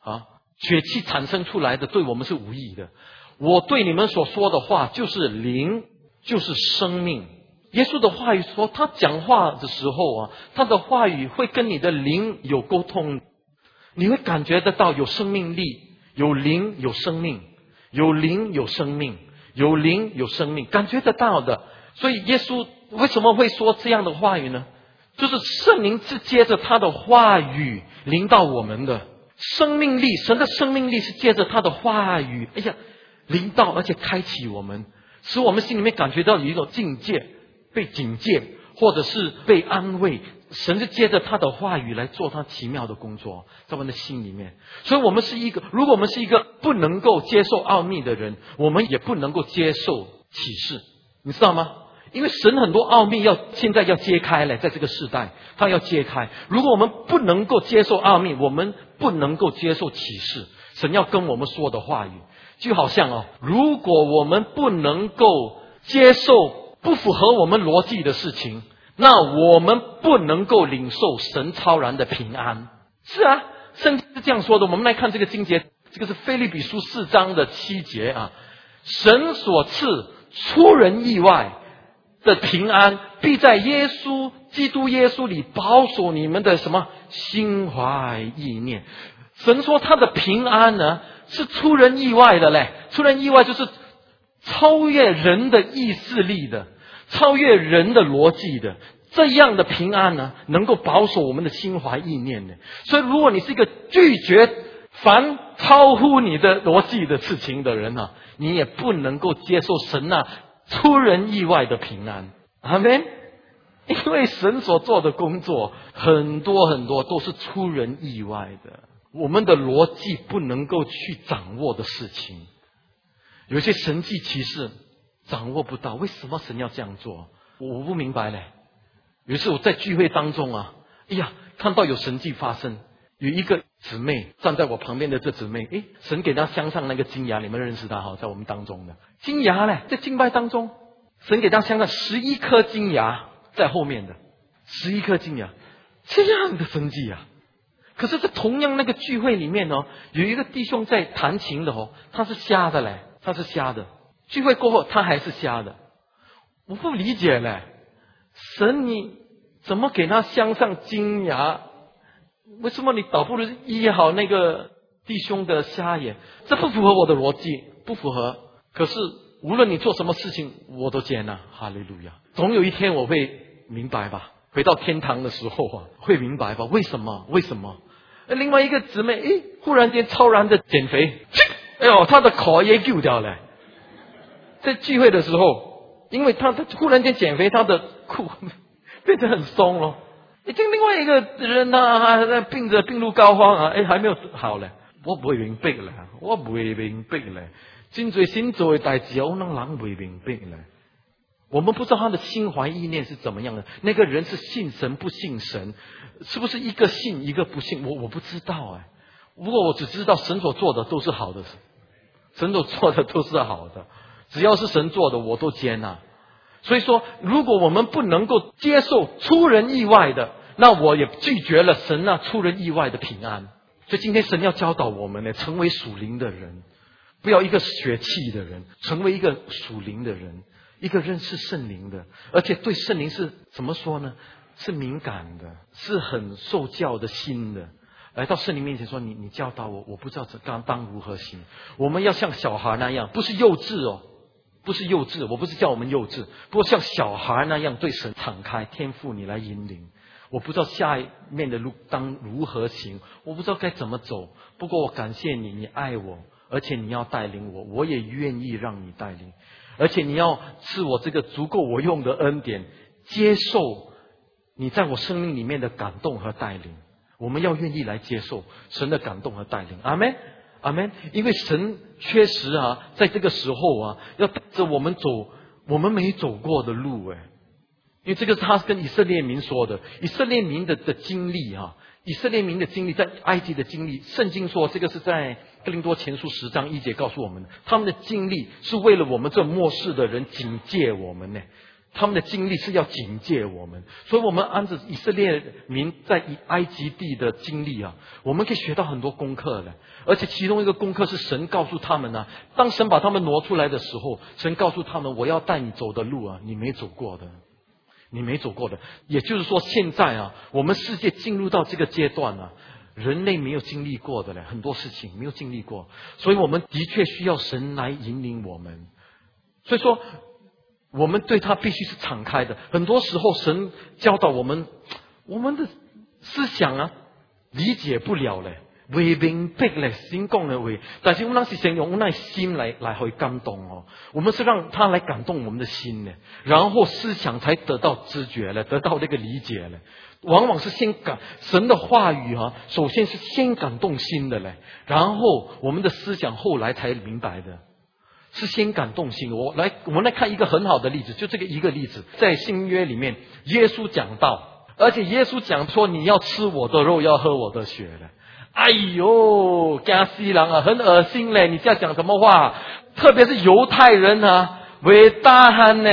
啊，血气产生出来的对我们是无意义的。我对你们所说的话就是灵，就是生命。耶稣的话语说，他讲话的时候啊，他的话语会跟你的灵有沟通，你会感觉得到有生命力，有灵有生命，有灵有生命，有灵有生命，感觉得到的。所以耶稣为什么会说这样的话语呢？就是圣灵是接着他的话语临到我们的生命力，神的生命力是借着他的话语，哎呀，临到而且开启我们，使我们心里面感觉到有一种境界。被警戒，或者是被安慰，神是接着他的话语来做他奇妙的工作，在我们的心里面。所以，我们是一个，如果我们是一个不能够接受奥秘的人，我们也不能够接受启示，你知道吗？因为神很多奥秘要现在要揭开了，在这个时代，他要揭开。如果我们不能够接受奥秘，我们不能够接受启示，神要跟我们说的话语，就好像哦，如果我们不能够接受。不符合我们逻辑的事情，那我们不能够领受神超然的平安。是啊，圣经是这样说的。我们来看这个经节，这个是菲利比书四章的七节啊。神所赐出人意外的平安，必在耶稣基督耶稣里保守你们的什么心怀意念。神说他的平安呢，是出人意外的嘞。出人意外就是超越人的意志力的。超越人的逻辑的这样的平安呢，能够保守我们的心怀意念的。所以，如果你是一个拒绝凡超乎你的逻辑的事情的人呢，你也不能够接受神那出人意外的平安。阿门。因为神所做的工作很多很多都是出人意外的，我们的逻辑不能够去掌握的事情，有些神迹奇事。掌握不到，为什么神要这样做？我不明白嘞。有一次我在聚会当中啊，哎呀，看到有神迹发生，有一个姊妹站在我旁边的这姊妹，哎，神给她镶上那个金牙，你们认识她哈，在我们当中的金牙嘞，在敬拜当中，神给她镶上十一颗金牙在后面的十一颗金牙，这样的神迹啊！可是，在同样那个聚会里面哦，有一个弟兄在弹琴的哦，他是瞎的嘞，他是瞎的。聚会过后，他还是瞎的，我不理解嘞。神，你怎么给他镶上金牙？为什么你倒不如医好那个弟兄的瞎眼？这不符合我的逻辑，不符合。可是无论你做什么事情，我都接纳。哈利路亚！总有一天我会明白吧？回到天堂的时候啊，会明白吧？为什么？为什么？另外一个姊妹，诶，忽然间超然的减肥，哎呦，她的口也丢掉了。在聚会的时候，因为他他忽然间减肥，她的裤 变得很松了。已经另外一个人呢，在病着病入膏肓啊，哎，还没有好嘞。我不会明白嘞，我不会明白嘞。真最新做的代志，我能人不明白嘞。我们不知道他的心怀意念是怎么样的。那个人是信神不信神，是不是一个信一个不信？我我不知道哎。不过我只知道神所做的都是好的，神所做的都是好的。只要是神做的，我都接纳。所以说，如果我们不能够接受出人意外的，那我也拒绝了神那出人意外的平安。所以今天神要教导我们呢，成为属灵的人，不要一个血气的人，成为一个属灵的人，一个认识圣灵的，而且对圣灵是怎么说呢？是敏感的，是很受教的心的。来到圣灵面前说：“你你教导我，我不知道这当当如何行。我们要像小孩那样，不是幼稚哦。”不是幼稚，我不是叫我们幼稚，不过像小孩那样对神敞开，天赋你来引领。我不知道下面的路当如何行，我不知道该怎么走。不过我感谢你，你爱我，而且你要带领我，我也愿意让你带领。而且你要赐我这个足够我用的恩典，接受你在我生命里面的感动和带领。我们要愿意来接受神的感动和带领。阿门。阿门。因为神确实啊，在这个时候啊，要带着我们走我们没走过的路哎。因为这个他是跟以色列民说的，以色列民的的经历啊，以色列民的经历在埃及的经历，圣经说这个是在哥林多前书十章一节告诉我们的，他们的经历是为了我们这末世的人警戒我们呢。他们的经历是要警戒我们，所以我们按照以色列民在埃及地的经历啊，我们可以学到很多功课的。而且其中一个功课是神告诉他们呢，当神把他们挪出来的时候，神告诉他们：“我要带你走的路啊，你没走过的，你没走过的。”也就是说，现在啊，我们世界进入到这个阶段了，人类没有经历过的嘞，很多事情没有经历过，所以我们的确需要神来引领我们。所以说。我们对他必须是敞开的。很多时候，神教导我们，我们的思想啊，理解不了嘞，未明白嘞，心讲的为，但是我们那是先用我们那心来来去感动哦。我们是让他来感动我们的心呢，然后思想才得到知觉了，得到那个理解了。往往是先感神的话语哈，首先是先感动心的嘞，然后我们的思想后来才明白的。是先感动心。我来，我们来看一个很好的例子，就这个一个例子，在新约里面，耶稣讲到，而且耶稣讲说，你要吃我的肉，要喝我的血的。哎呦，加西郎啊，很恶心嘞！你在讲什么话？特别是犹太人啊，伟大汉呢？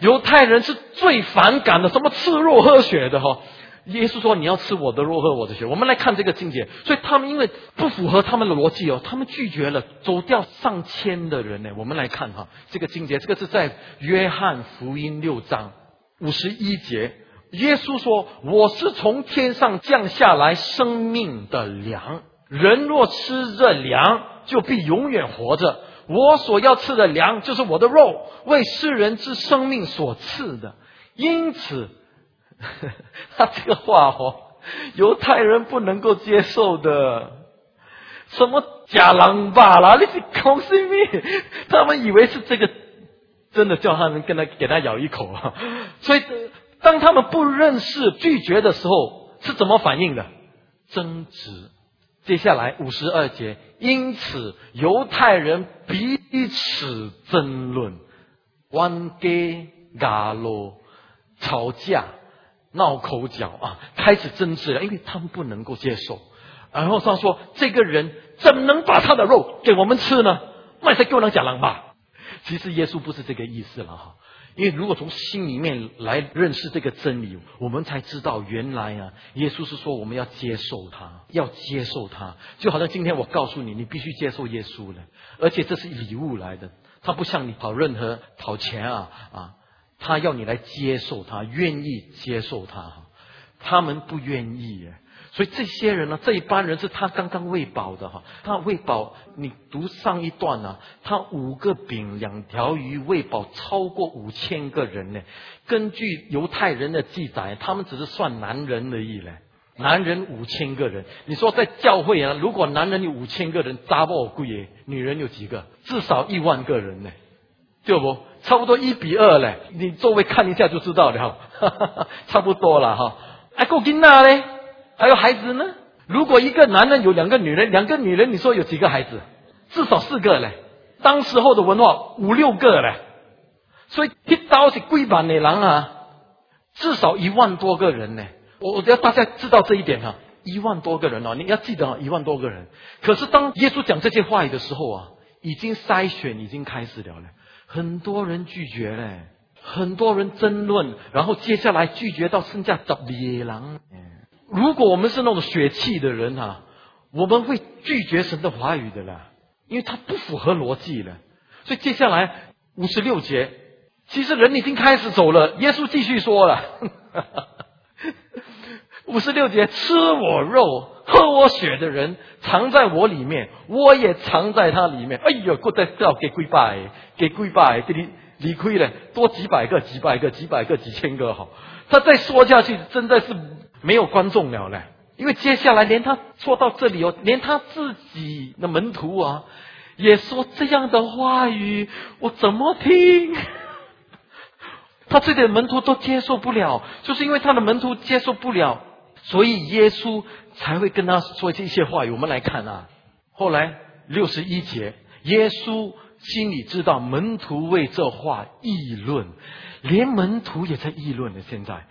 犹太人是最反感的，什么吃肉喝血的哈。耶稣说：“你要吃我的肉，喝我的血。”我们来看这个境界，所以他们因为不符合他们的逻辑哦，他们拒绝了走掉上千的人呢。我们来看哈，这个境界，这个是在约翰福音六章五十一节，耶稣说：“我是从天上降下来生命的粮，人若吃这粮，就必永远活着。我所要吃的粮，就是我的肉，为世人之生命所赐的。因此。” 他这个话哦，犹太人不能够接受的。什么假狼吧啦？你是搞什么？他们以为是这个真的叫他们跟他给他咬一口啊。所以当他们不认识拒绝的时候，是怎么反应的？争执。接下来五十二节，因此犹太人彼此争论，弯给嘎罗吵架。闹口角啊，开始争执了，因为他们不能够接受。然后他说：“这个人怎么能把他的肉给我们吃呢？卖菜给我能讲狼吧？”其实耶稣不是这个意思了哈，因为如果从心里面来认识这个真理，我们才知道原来啊，耶稣是说我们要接受他，要接受他。就好像今天我告诉你，你必须接受耶稣了，而且这是礼物来的，他不像你讨任何讨钱啊啊。他要你来接受他，愿意接受他，他们不愿意。所以这些人呢，这一班人是他刚刚喂饱的哈，他喂饱。你读上一段呢，他五个饼两条鱼喂饱超过五千个人呢。根据犹太人的记载，他们只是算男人而已嘞，男人五千个人。你说在教会啊，如果男人有五千个人，扎不贵耶？女人有几个？至少一万个人呢，对不？差不多一比二嘞，你座位看一下就知道了哈，差不多了哈。还够金娜嘞，还有孩子呢。如果一个男人有两个女人，两个女人，你说有几个孩子？至少四个嘞。当时候的文化五六个嘞，所以一刀是龟板的狼啊，至少一万多个人呢。我我要大家知道这一点哈，一万多个人哦，你要记得啊，一万多个人。可是当耶稣讲这些话语的时候啊，已经筛选已经开始了嘞。很多人拒绝嘞，很多人争论，然后接下来拒绝到剩下的野狼。如果我们是那种血气的人啊，我们会拒绝神的话语的啦，因为它不符合逻辑了。所以接下来五十六节，其实人已经开始走了。耶稣继续说了，五十六节，吃我肉。喝我血的人藏在我里面，我也藏在他里面。哎呦，过得要给跪拜，给跪拜，给你理亏了，多几百个、几百个、几百个、几千个哈。他再说下去，真的是没有观众了嘞。因为接下来连他说到这里哦，连他自己的门徒啊，也说这样的话语，我怎么听？他自己的门徒都接受不了，就是因为他的门徒接受不了。所以耶稣才会跟他说这些话语。我们来看啊，后来六十一节，耶稣心里知道门徒为这话议论，连门徒也在议论了。现在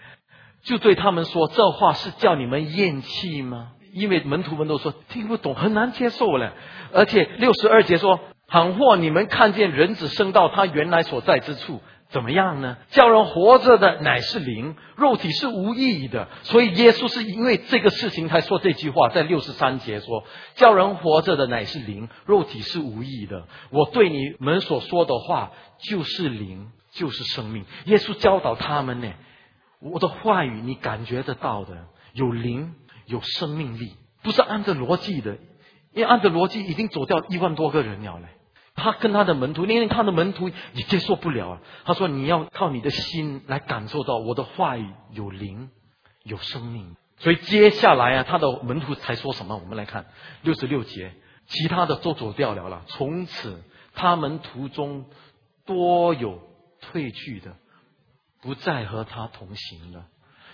就对他们说：“这话是叫你们厌弃吗？”因为门徒们都说听不懂，很难接受了。而且六十二节说：“倘或你们看见人子升到他原来所在之处，怎么样呢？叫人活着的乃是灵，肉体是无意义的。所以耶稣是因为这个事情才说这句话，在六十三节说：叫人活着的乃是灵，肉体是无意义的。我对你们所说的话就是灵，就是生命。耶稣教导他们呢，我的话语你感觉得到的，有灵，有生命力，不是按照逻辑的，因为按照逻辑已经走掉一万多个人了嘞。他跟他的门徒，因为他的门徒也接受不了。他说：“你要靠你的心来感受到我的话语有灵，有生命。”所以接下来啊，他的门徒才说什么？我们来看六十六节，其他的都走掉了了。从此，他们途中多有退去的，不再和他同行了。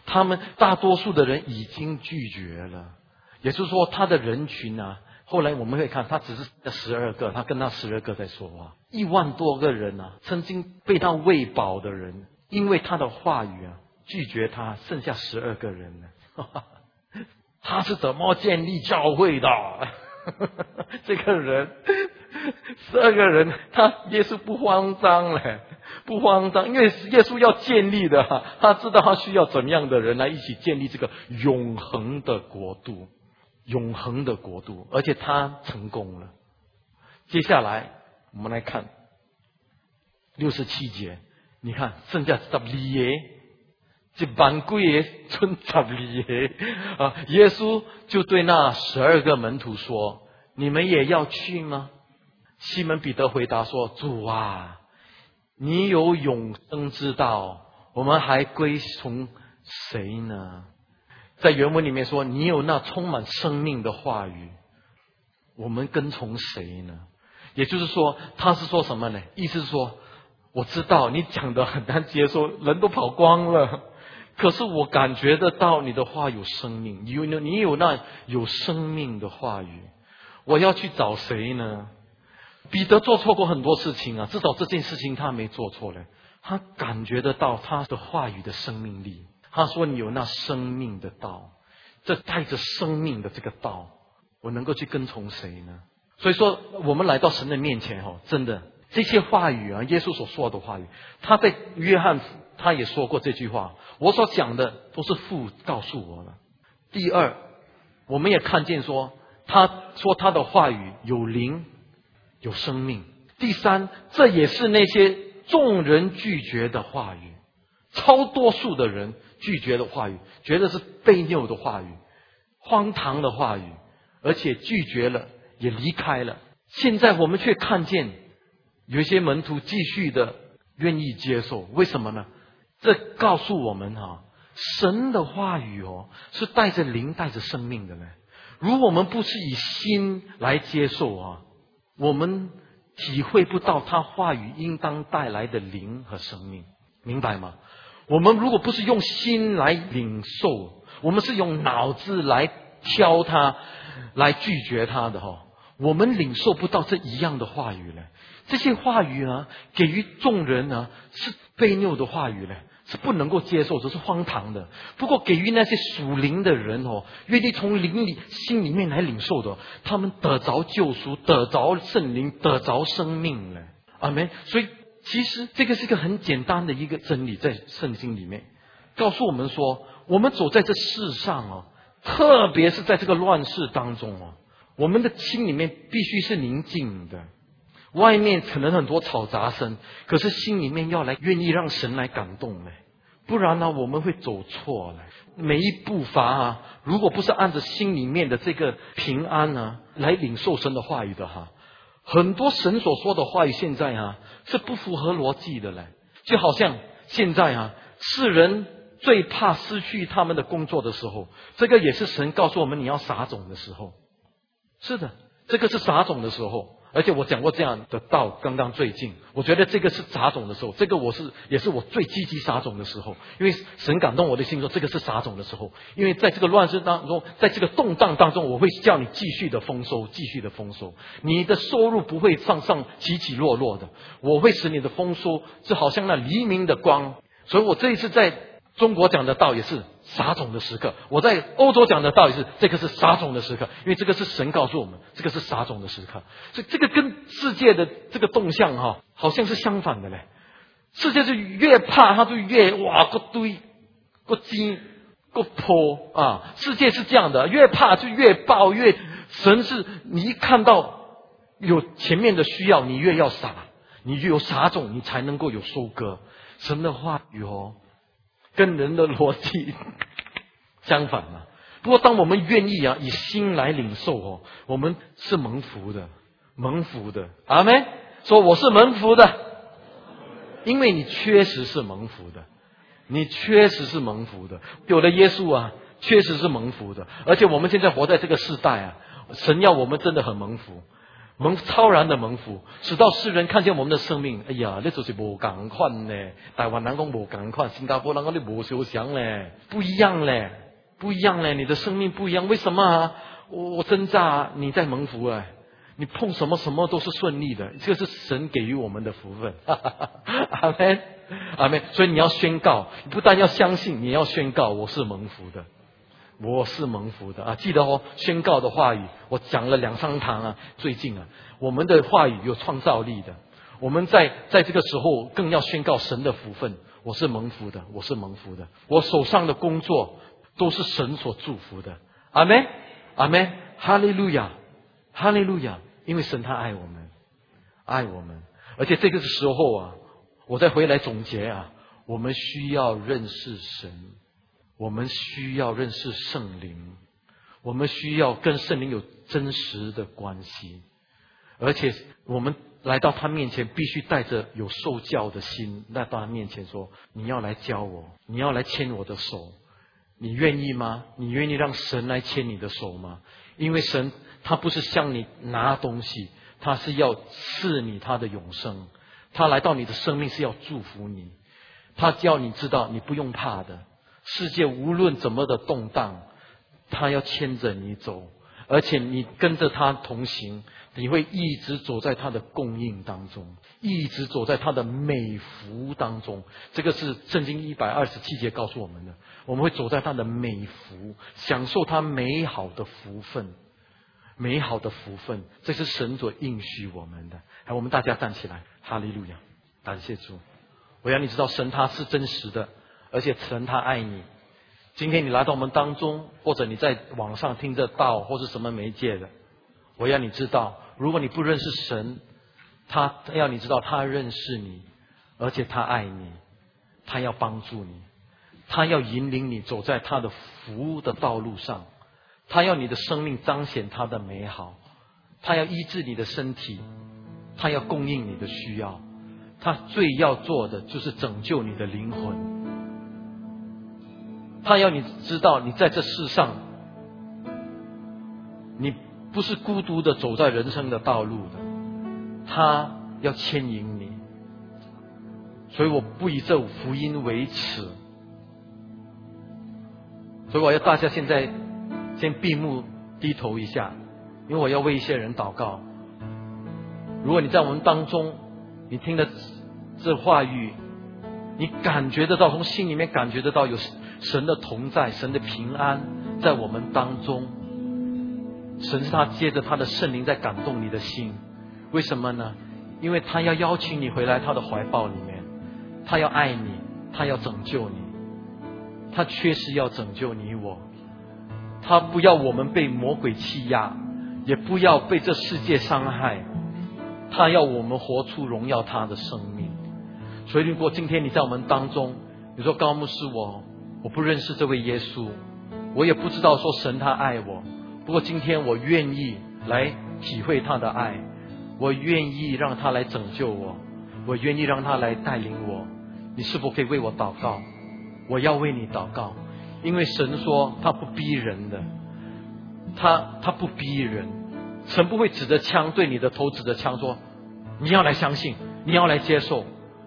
他们大多数的人已经拒绝了，也就是说，他的人群啊。后来我们会看，他只是十二个，他跟那十二个在说话，一万多个人啊，曾经被他喂饱的人，因为他的话语啊，拒绝他，剩下十二个人呢。他是怎么建立教会的？这个人，十二个人，他耶稣不慌张嘞，不慌张，因为耶稣要建立的，他知道他需要怎么样的人来一起建立这个永恒的国度。永恒的国度，而且他成功了。接下来我们来看六十七节，你看剩下十二耶，这班贵耶村十二耶啊！耶稣就对那十二个门徒说：“你们也要去吗？”西门彼得回答说：“主啊，你有永生之道，我们还归从谁呢？”在原文里面说：“你有那充满生命的话语，我们跟从谁呢？”也就是说，他是说什么呢？意思是说，我知道你讲的很难接受，人都跑光了，可是我感觉得到你的话有生命，你有你有那有生命的话语，我要去找谁呢？彼得做错过很多事情啊，至少这件事情他没做错嘞，他感觉得到他的话语的生命力。他说：“你有那生命的道，这带着生命的这个道，我能够去跟从谁呢？所以说，我们来到神的面前，哈，真的这些话语啊，耶稣所说的话语，他在约翰他也说过这句话。我所讲的都是父告诉我的。第二，我们也看见说，他说他的话语有灵，有生命。第三，这也是那些众人拒绝的话语，超多数的人。”拒绝的话语，觉得是被拗的话语，荒唐的话语，而且拒绝了，也离开了。现在我们却看见有些门徒继续的愿意接受，为什么呢？这告诉我们哈，神的话语哦，是带着灵、带着生命的呢。如果我们不是以心来接受啊，我们体会不到他话语应当带来的灵和生命，明白吗？我们如果不是用心来领受，我们是用脑子来挑它，来拒绝它的哈，我们领受不到这一样的话语呢。这些话语呢，给予众人呢是被拗的话语呢，是不能够接受，这是荒唐的。不过给予那些属灵的人哦，愿意从灵里心里面来领受的，他们得着救赎，得着圣灵，得着生命呢。阿门。所以。其实这个是一个很简单的一个真理，在圣经里面告诉我们说，我们走在这世上哦，特别是在这个乱世当中哦，我们的心里面必须是宁静的。外面可能很多嘈杂声，可是心里面要来愿意让神来感动呢，不然呢我们会走错了。每一步伐啊，如果不是按着心里面的这个平安呢来领受神的话语的哈。很多神所说的话语，现在啊是不符合逻辑的嘞。就好像现在啊，世人最怕失去他们的工作的时候，这个也是神告诉我们你要撒种的时候。是的，这个是撒种的时候。而且我讲过这样的道，刚刚最近，我觉得这个是撒种的时候，这个我是也是我最积极撒种的时候，因为神感动我的心，说这个是撒种的时候，因为在这个乱世当中，在这个动荡当中，我会叫你继续的丰收，继续的丰收，你的收入不会上上起起落落的，我会使你的丰收就好像那黎明的光，所以我这一次在中国讲的道也是。撒种的时刻，我在欧洲讲的道也是，这个是撒种的时刻，因为这个是神告诉我们，这个是撒种的时刻，所以这个跟世界的这个动向哈，好像是相反的嘞。世界就越怕，他就越哇个堆个惊个破啊！世界是这样的，越怕就越暴，越神是你一看到有前面的需要，你越要撒，你越有撒种，你才能够有收割。神的话语哦，跟人的逻辑 相反嘛。不过，当我们愿意啊，以心来领受哦，我们是蒙福的，蒙福的。阿门。说我是蒙福的，因为你确实是蒙福的，你确实是蒙福的。有了耶稣啊，确实是蒙福的。而且我们现在活在这个时代啊，神要我们真的很蒙福。蒙超然的蒙福，使到世人看见我们的生命。哎呀，那就是无赶快呢！台湾人讲无赶快，新加坡人讲你无休想嘞，不一样嘞，不一样嘞！你的生命不一样，为什么啊？我我挣扎，你在蒙福哎，你碰什么什么都是顺利的，这个是神给予我们的福分。阿门，阿门。所以你要宣告，不但要相信，你要宣告我是蒙福的。我是蒙福的啊！记得哦，宣告的话语，我讲了两三堂啊。最近啊，我们的话语有创造力的。我们在在这个时候更要宣告神的福分。我是蒙福的，我是蒙福的。我手上的工作都是神所祝福的。阿门，阿门，哈利路亚，哈利路亚。因为神他爱我们，爱我们。而且这个时候啊，我再回来总结啊，我们需要认识神。我们需要认识圣灵，我们需要跟圣灵有真实的关系，而且我们来到他面前，必须带着有受教的心来到他面前说：“你要来教我，你要来牵我的手，你愿意吗？你愿意让神来牵你的手吗？因为神他不是向你拿东西，他是要赐你他的永生，他来到你的生命是要祝福你，他叫你知道你不用怕的。”世界无论怎么的动荡，他要牵着你走，而且你跟着他同行，你会一直走在他的供应当中，一直走在他的美福当中。这个是圣经一百二十七节告诉我们的，我们会走在他的美福，享受他美好的福分，美好的福分，这是神所应许我们的。来，我们大家站起来，哈利路亚，感谢主。我要你知道，神他是真实的。而且神他爱你。今天你来到我们当中，或者你在网上听得到，或是什么媒介的，我要你知道，如果你不认识神，他要你知道他认识你，而且他爱你，他要帮助你，他要引领你走在他的服务的道路上，他要你的生命彰显他的美好，他要医治你的身体，他要供应你的需要，他最要做的就是拯救你的灵魂。他要你知道，你在这世上，你不是孤独的走在人生的道路的，他要牵引你。所以我不以这福音为耻。所以我要大家现在先闭目低头一下，因为我要为一些人祷告。如果你在我们当中，你听了这话语，你感觉得到，从心里面感觉得到有。神的同在，神的平安在我们当中。神是他接着他的圣灵在感动你的心，为什么呢？因为他要邀请你回来他的怀抱里面，他要爱你，他要拯救你，他确实要拯救你我。他不要我们被魔鬼欺压，也不要被这世界伤害，他要我们活出荣耀他的生命。所以，如果今天你在我们当中，你说高牧是我。我不认识这位耶稣，我也不知道说神他爱我。不过今天我愿意来体会他的爱，我愿意让他来拯救我，我愿意让他来带领我。你是否可以为我祷告？我要为你祷告，因为神说他不逼人的，他他不逼人，神不会指着枪对你的头指着枪说你要来相信，你要来接受。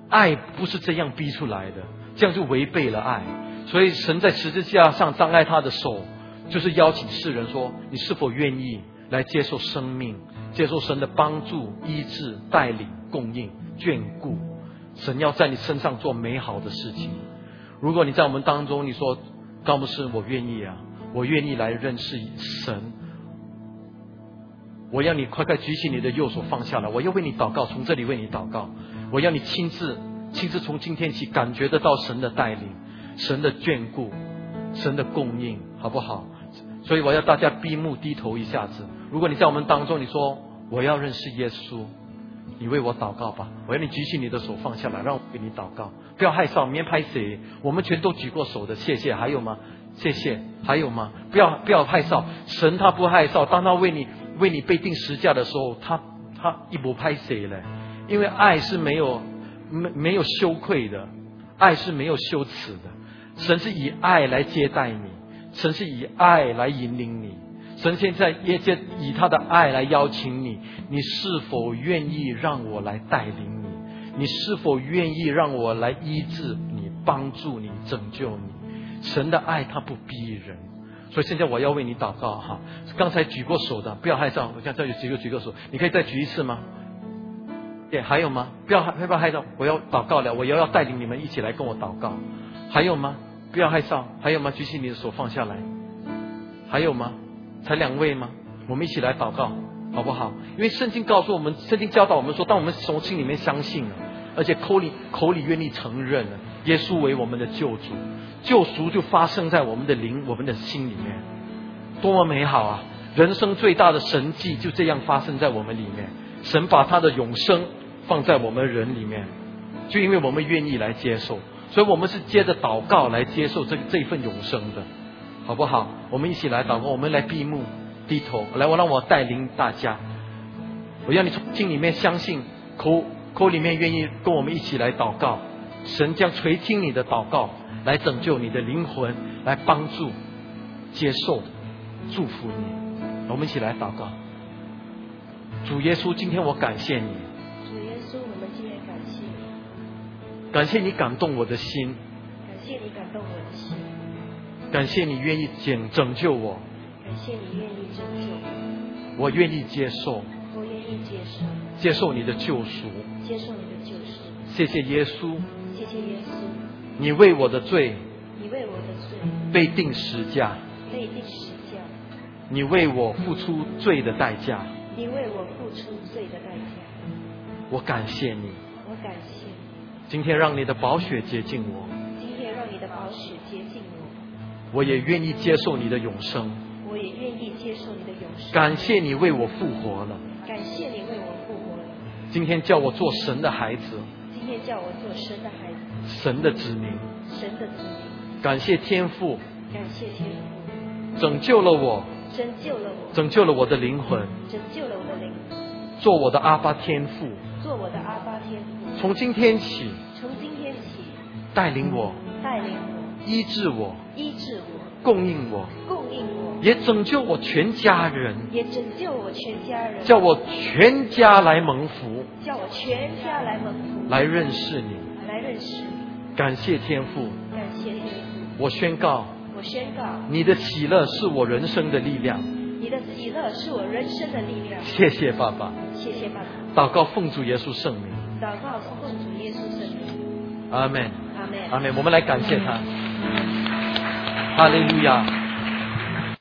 爱不是这样逼出来的，这样就违背了爱。所以，神在十字架上张开他的手，就是邀请世人说：“你是否愿意来接受生命，接受神的帮助、医治、带领、供应、眷顾？神要在你身上做美好的事情。如果你在我们当中，你说高牧师，我愿意啊，我愿意来认识神。我要你快快举起你的右手放下来，我要为你祷告，从这里为你祷告。我要你亲自亲自从今天起感觉得到神的带领、神的眷顾、神的供应，好不好？所以我要大家闭目低头一下子。如果你在我们当中，你说我要认识耶稣，你为我祷告吧。我要你举起你的手放下来，让我给你祷告。不要害臊，明天拍谁？我们全都举过手的，谢谢。还有吗？谢谢。还有吗？不要不要害臊，神他不害臊。当他为你为你被定十架的时候，他他一不拍谁嘞？因为爱是没有没没有羞愧的，爱是没有羞耻的。神是以爱来接待你，神是以爱来引领你。神现在也接以他的爱来邀请你，你是否愿意让我来带领你？你是否愿意让我来医治你、帮助你、拯救你？神的爱他不逼人，所以现在我要为你祷告哈。刚才举过手的不要害臊，我看这有几个举过手，你可以再举一次吗？对，还有吗？不要害不要害臊，我要祷告了，我要要带领你们一起来跟我祷告。还有吗？不要害臊，还有吗？举起你的手放下来。还有吗？才两位吗？我们一起来祷告，好不好？因为圣经告诉我们，圣经教导我们说，当我们从心里面相信了，而且口里口里愿意承认了耶稣为我们的救主，救赎就发生在我们的灵、我们的心里面，多么美好啊！人生最大的神迹就这样发生在我们里面。神把他的永生放在我们人里面，就因为我们愿意来接受，所以我们是接着祷告来接受这这份永生的。好不好？我们一起来祷告，我们来闭目低头，来我让我带领大家。我要你从心里面相信，口口里面愿意跟我们一起来祷告。神将垂听你的祷告，来拯救你的灵魂，来帮助、接受、祝福你。我们一起来祷告。主耶稣，今天我感谢你。感谢你感动我的心。感谢你感动我的心。感谢你愿意拯拯救我，感谢你愿意拯救我，我愿意接受，我愿意接受，接受你的救赎，接受你的救赎。谢谢耶稣，谢谢耶稣，你为我的罪，你为我的罪被定十架，被定十架，你为我付出罪的代价，你为我付出罪的代价，我感谢你，我感谢你，今天让你的宝血接近我，今天让你的宝血接近我。我也愿意接受你的永生，我也愿意接受你的永生。感谢你为我复活了，感谢你为我复活了。今天叫我做神的孩子，今天叫我做神的孩子，神的子民，神的子民。感谢天父，感谢天父，拯救了我，拯救了我，拯救了我的灵魂，拯救了我的灵魂，做我的阿巴天父，做我的阿巴天父。从今天起，从今天起，带领我，带领我。医治我，医治我，供应我，供应我，也拯救我全家人，也拯救我全家人，叫我全家来蒙福，叫我全家来蒙福，来认识你，来认识你。感谢天父，感谢天父。我宣告，我宣告，你的喜乐是我人生的力量，你的喜乐是我人生的力量。谢谢爸爸，谢谢爸爸。祷告奉主耶稣圣名，祷告奉主耶稣圣名。阿门，阿门，阿门。我们来感谢他。哈利路亚。